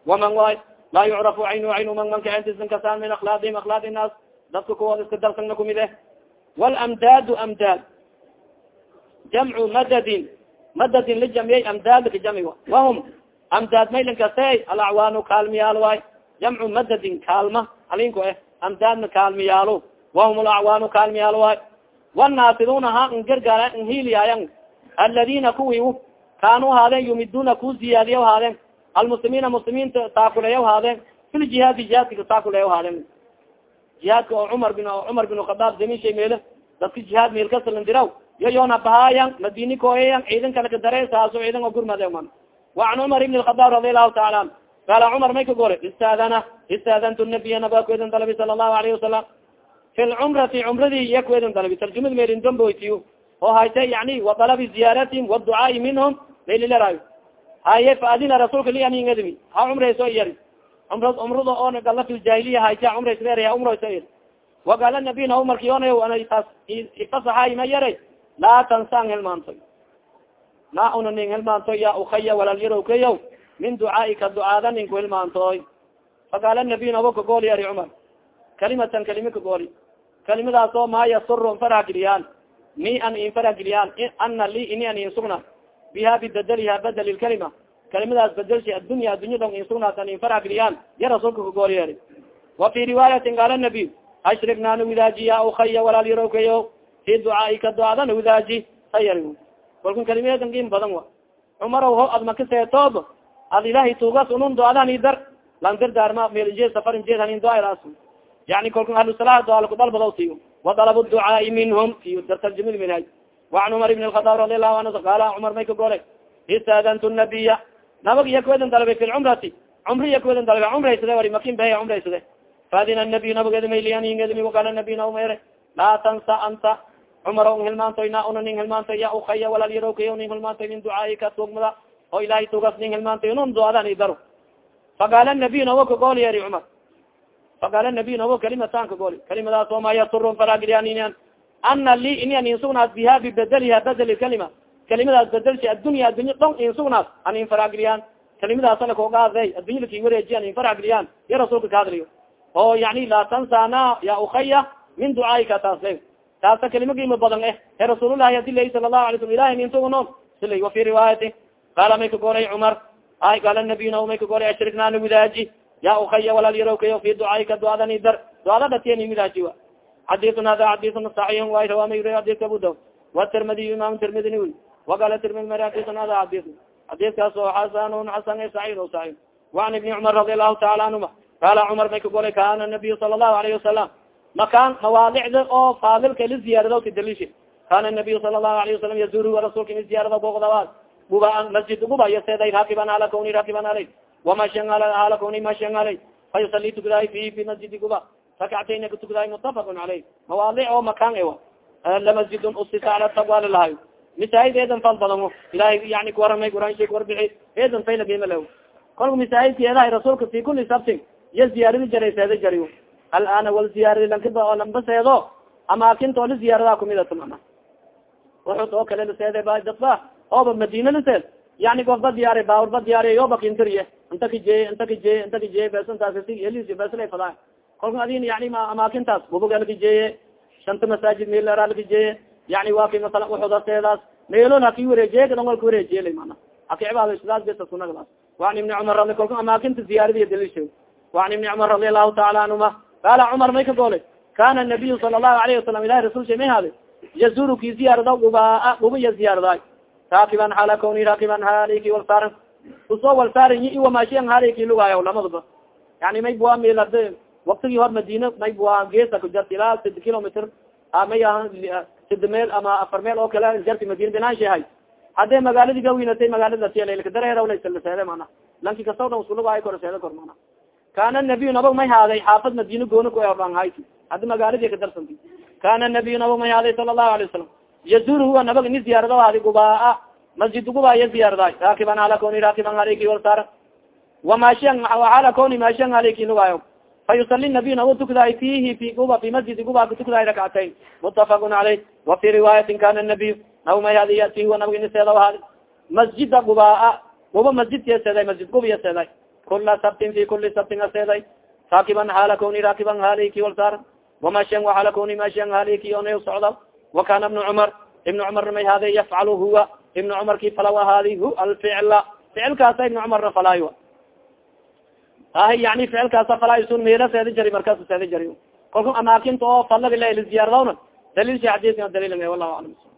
waman waay laa yucrafu caynu caynu man manka entisan kasaan min aklaadihim aklaad naas dadka kuwooda iska darsangna kumid eh wlamdaadu amdaad jamcu madadin madadin lijamiyay amdaad lakajami wahum amdaad maylin kaste alacwaanu kaalmiyaal waay jamcu madadin kaalma halinku eh amdaadna kaalmiyaalo wahum alacwaanu kaalmiyaal waay wanaasiruna ha ngargaara nhiliyayan aladina kuwi kaanuu haadeen yumiduna ku ziyaadiya haadeen almuslimiina muslimiinta taakuleya haadeen fil jihaadi jihaadka taakuleya haadeen jihaadka oo cumar bin cumar bin khadaab zaminshay meele dadka jihaad meel kasalandiraw yo yoona bahaayan madini koyayan ciidan kale kadare saaso ciidan oo gurmade man. Waan cumar ibn khadaab radi allahu taala an. Qaala cumar may gore istaadana istaadantu nabiya naba ku edin dalabi sala allahu alayhi wasalam fi lcumrati cumradii iya ku edin dalabi tarjumad meelin damboytiyo oo hayte yani wa dalabi ziyaaratihim waducaai minhum maylilerayo haye faadina rasuulka li aningadimi ha cumrayso iyari cumra cumrada oona galafiljaahiliya hayte cumraysleeraya umrayso iyar waqaala nabiy na marki oonay ana taas ifasaxay ma laa tansaan helmaantoy laa una nin helmaantoy ya ukaya walaalyaro kayaw min ducaaika ducaada ninku helmaantoy faqaala nabiy nabo kagooli ari cumar kalimatan kalima kagooli kalimadaas oo maa yasuro farha geliyaan mi an in farha geliyaan ana li ini an in sugna biha bibedeliha bedel lkalima kalimadaas bedelsi addunya addunya dong in sugnaat an in farha geliyaan ya rasuulka kagooli ari wa fi riwaayatin qaala nabiy ashrigna nawidaaji ya ukaya walaalyaro kayo fi ducaaika ducaada nawidaaji sayar kalkun kalimadan in badan wa. Cumaraw ho ad makaseetoob ad ilahay tuugas unun duadani dar lang dardaarma meelje safarin je hanin duaras yani kalkun ahlusalaha duaa kudalbadaw siyo wadalab ducaai minhum iyo dartarjumid minhay waan cumar ibn alkhadaab radi allahu anhu qaala cumar may ka golay istaadantu nabiya nabag iya kuwedan dalabay fi lcumrati cumri iya kuwedan dalabay cumraysade wari makin behe cumraysade faadina nabiy nabagedi mayliyaningedimi waqaala nabiy naumere laa tansa anta cumaro n hilmaantoy na una ning hilmaantoy ya ukaya walal yarokaya ning hilmaantoy min ducaaika tugmada oo ilahay tugas ning hilmaantoy nun duadan idaro faqaala nabiy nawo kagooli eri cumar faqaala nabiy nawo kalimatan kagooli kalimadaas oo ma yasurun faragilyaaninan ana li ini insugnaas biha bibedeliha bedel kalima. Kalimadaas bedelsi addunya addunya dhon insugnaas an in faragiliyaan kalimadaas ala kogaade addunya laki wareeji an in faragiliyaan ya rasuulka kahadliyo oo yani laa tansana ya ukaya min ducaaika taas taasa kalima qiimo badan eh. E rasuulullahi adi lay sala lahu alay slam ilahi nintuguno sila wafi riwaayati qaala may ka goray cumar ay qaala nabiy na may ka goray ashriknaana widaaji ya ukaya walal yarowkayo fi ducaaika duadani dar. Duada dhatiyan widaaji wa. Xadiun hada xadiun saxiixun way rawamay xadidka abu daud watirmidiy imam tirmidini wi. Waqala tirmidi mari xadiun hada xadid xadidkaas oo xasanun xasan saxiix o saxiix waan ibni cumar radi allahu taala anhuma. Qaala cumar may ka goray kana nabiy sala allahu alayhi wasalam makaan mawaadicda oo faadilka la ziyaarado kadalishi kana nabiy sala allahu alayhi wasalam yazuru rasulka in ziyaarada boqdabaad guba masjid guba yaseeday rakiban ala kawni rakiban alay wamashan ala kawni mashan alay fa yusali tukdaay fi fi masjidi guba rakactayna katukdaay mutafaqun caleyh mawaadic oo makaan ewa lamasjidun usisa ala taqwa lalahayo misaahid eedan fal badamo ilahay yani kuwaramay quraanshi kuwarbixi eedan fayla gema lah kolka misaahidka eedahay rasuulka fi kuli sabtin iya ziyaaradi jaray seeda jariyo alana wal ziyaaradi lankiba oo lambaseedo amaakinta oo la ziyaarada kumidata mana wuxud oo kale laseede ba dadba ooba madina laseed yani gofba diyaariy baawurba diyaariy yoba kintiriye inta kijeye inta kijeye inta kijeye besantaas elis besla fadaa kolka adin yani amaakintaas gubuga lakijeye shanta masaajid meelera lakijeye yani waa ki masala uxudaseedaas meelon haki wareejiye kadongol ka wareejiyela mana haki cibaado sidaas besa sunagadaas waan ibni cumar radi kolka amaakinta ziyaaradiy daliishe waan ibni cumar radi allahu taala anhuma qaala cumar may ka goolay. Kana nabiyu sala allahu alayhi wasalam ilahi rasulsha may haade yazuru ziyaarada gubaa guba iya ziyaaradaay. Raakiban hala kawni raakiban haliki walsaaran u soo walsaaran yi iwamashian haliki lugaayo lamadaba yani may bua milade waktigii hor madina may bua geesa ku jarta ilaa sid kilometer may aha sid meel ama afar meel oo kale jarti madina binaanshahay haddee magaaladii gawinatay magaalada dareerlaseede mana lanki kasaw dhan sulugaayo korseede kor mana kana nabiy nabag may haaday xaafad madina gooni kuanhay hadi magaaladi kadarsanta kana nabiy nabag may haaday sala lahu alay wasalam yazur huwa nabag ini ziyaarada hadi gubaa masjid guba ya ziyaarada raakiban ala koni raakiban aleyki walsar wamashian ala koni mashian aleyki nugaayo fayusali nabiy nabag tukdaay fihi fi guba fi masjid guba katukdaay rakcatayn mutafaqun aleyh wa fi riwaayatin kana nabiy nabag may haadi yati huwa nabag ini seeda haadi masjida gubaa guba masjid yaseeday masjid guba yaseeday kula sabtin fi kuli sabtin aseday raakiban haala koni raakiban haaliki walsar wamashan waala koni mashan haaliki onay socda. Wakana ibn cumar ibn cumar may hada yafcalu huwa. Ibn cumarki falaw hadi hu alficla ficilkaasa ibn cumarna falaayo. Ah yani ficilkaasa falaayo sun meela seeda jari markaas seeda jari. Kolka amaakinta oo falaga la ziyaaradaona dalil sa xadiska dalil wallahu aclam.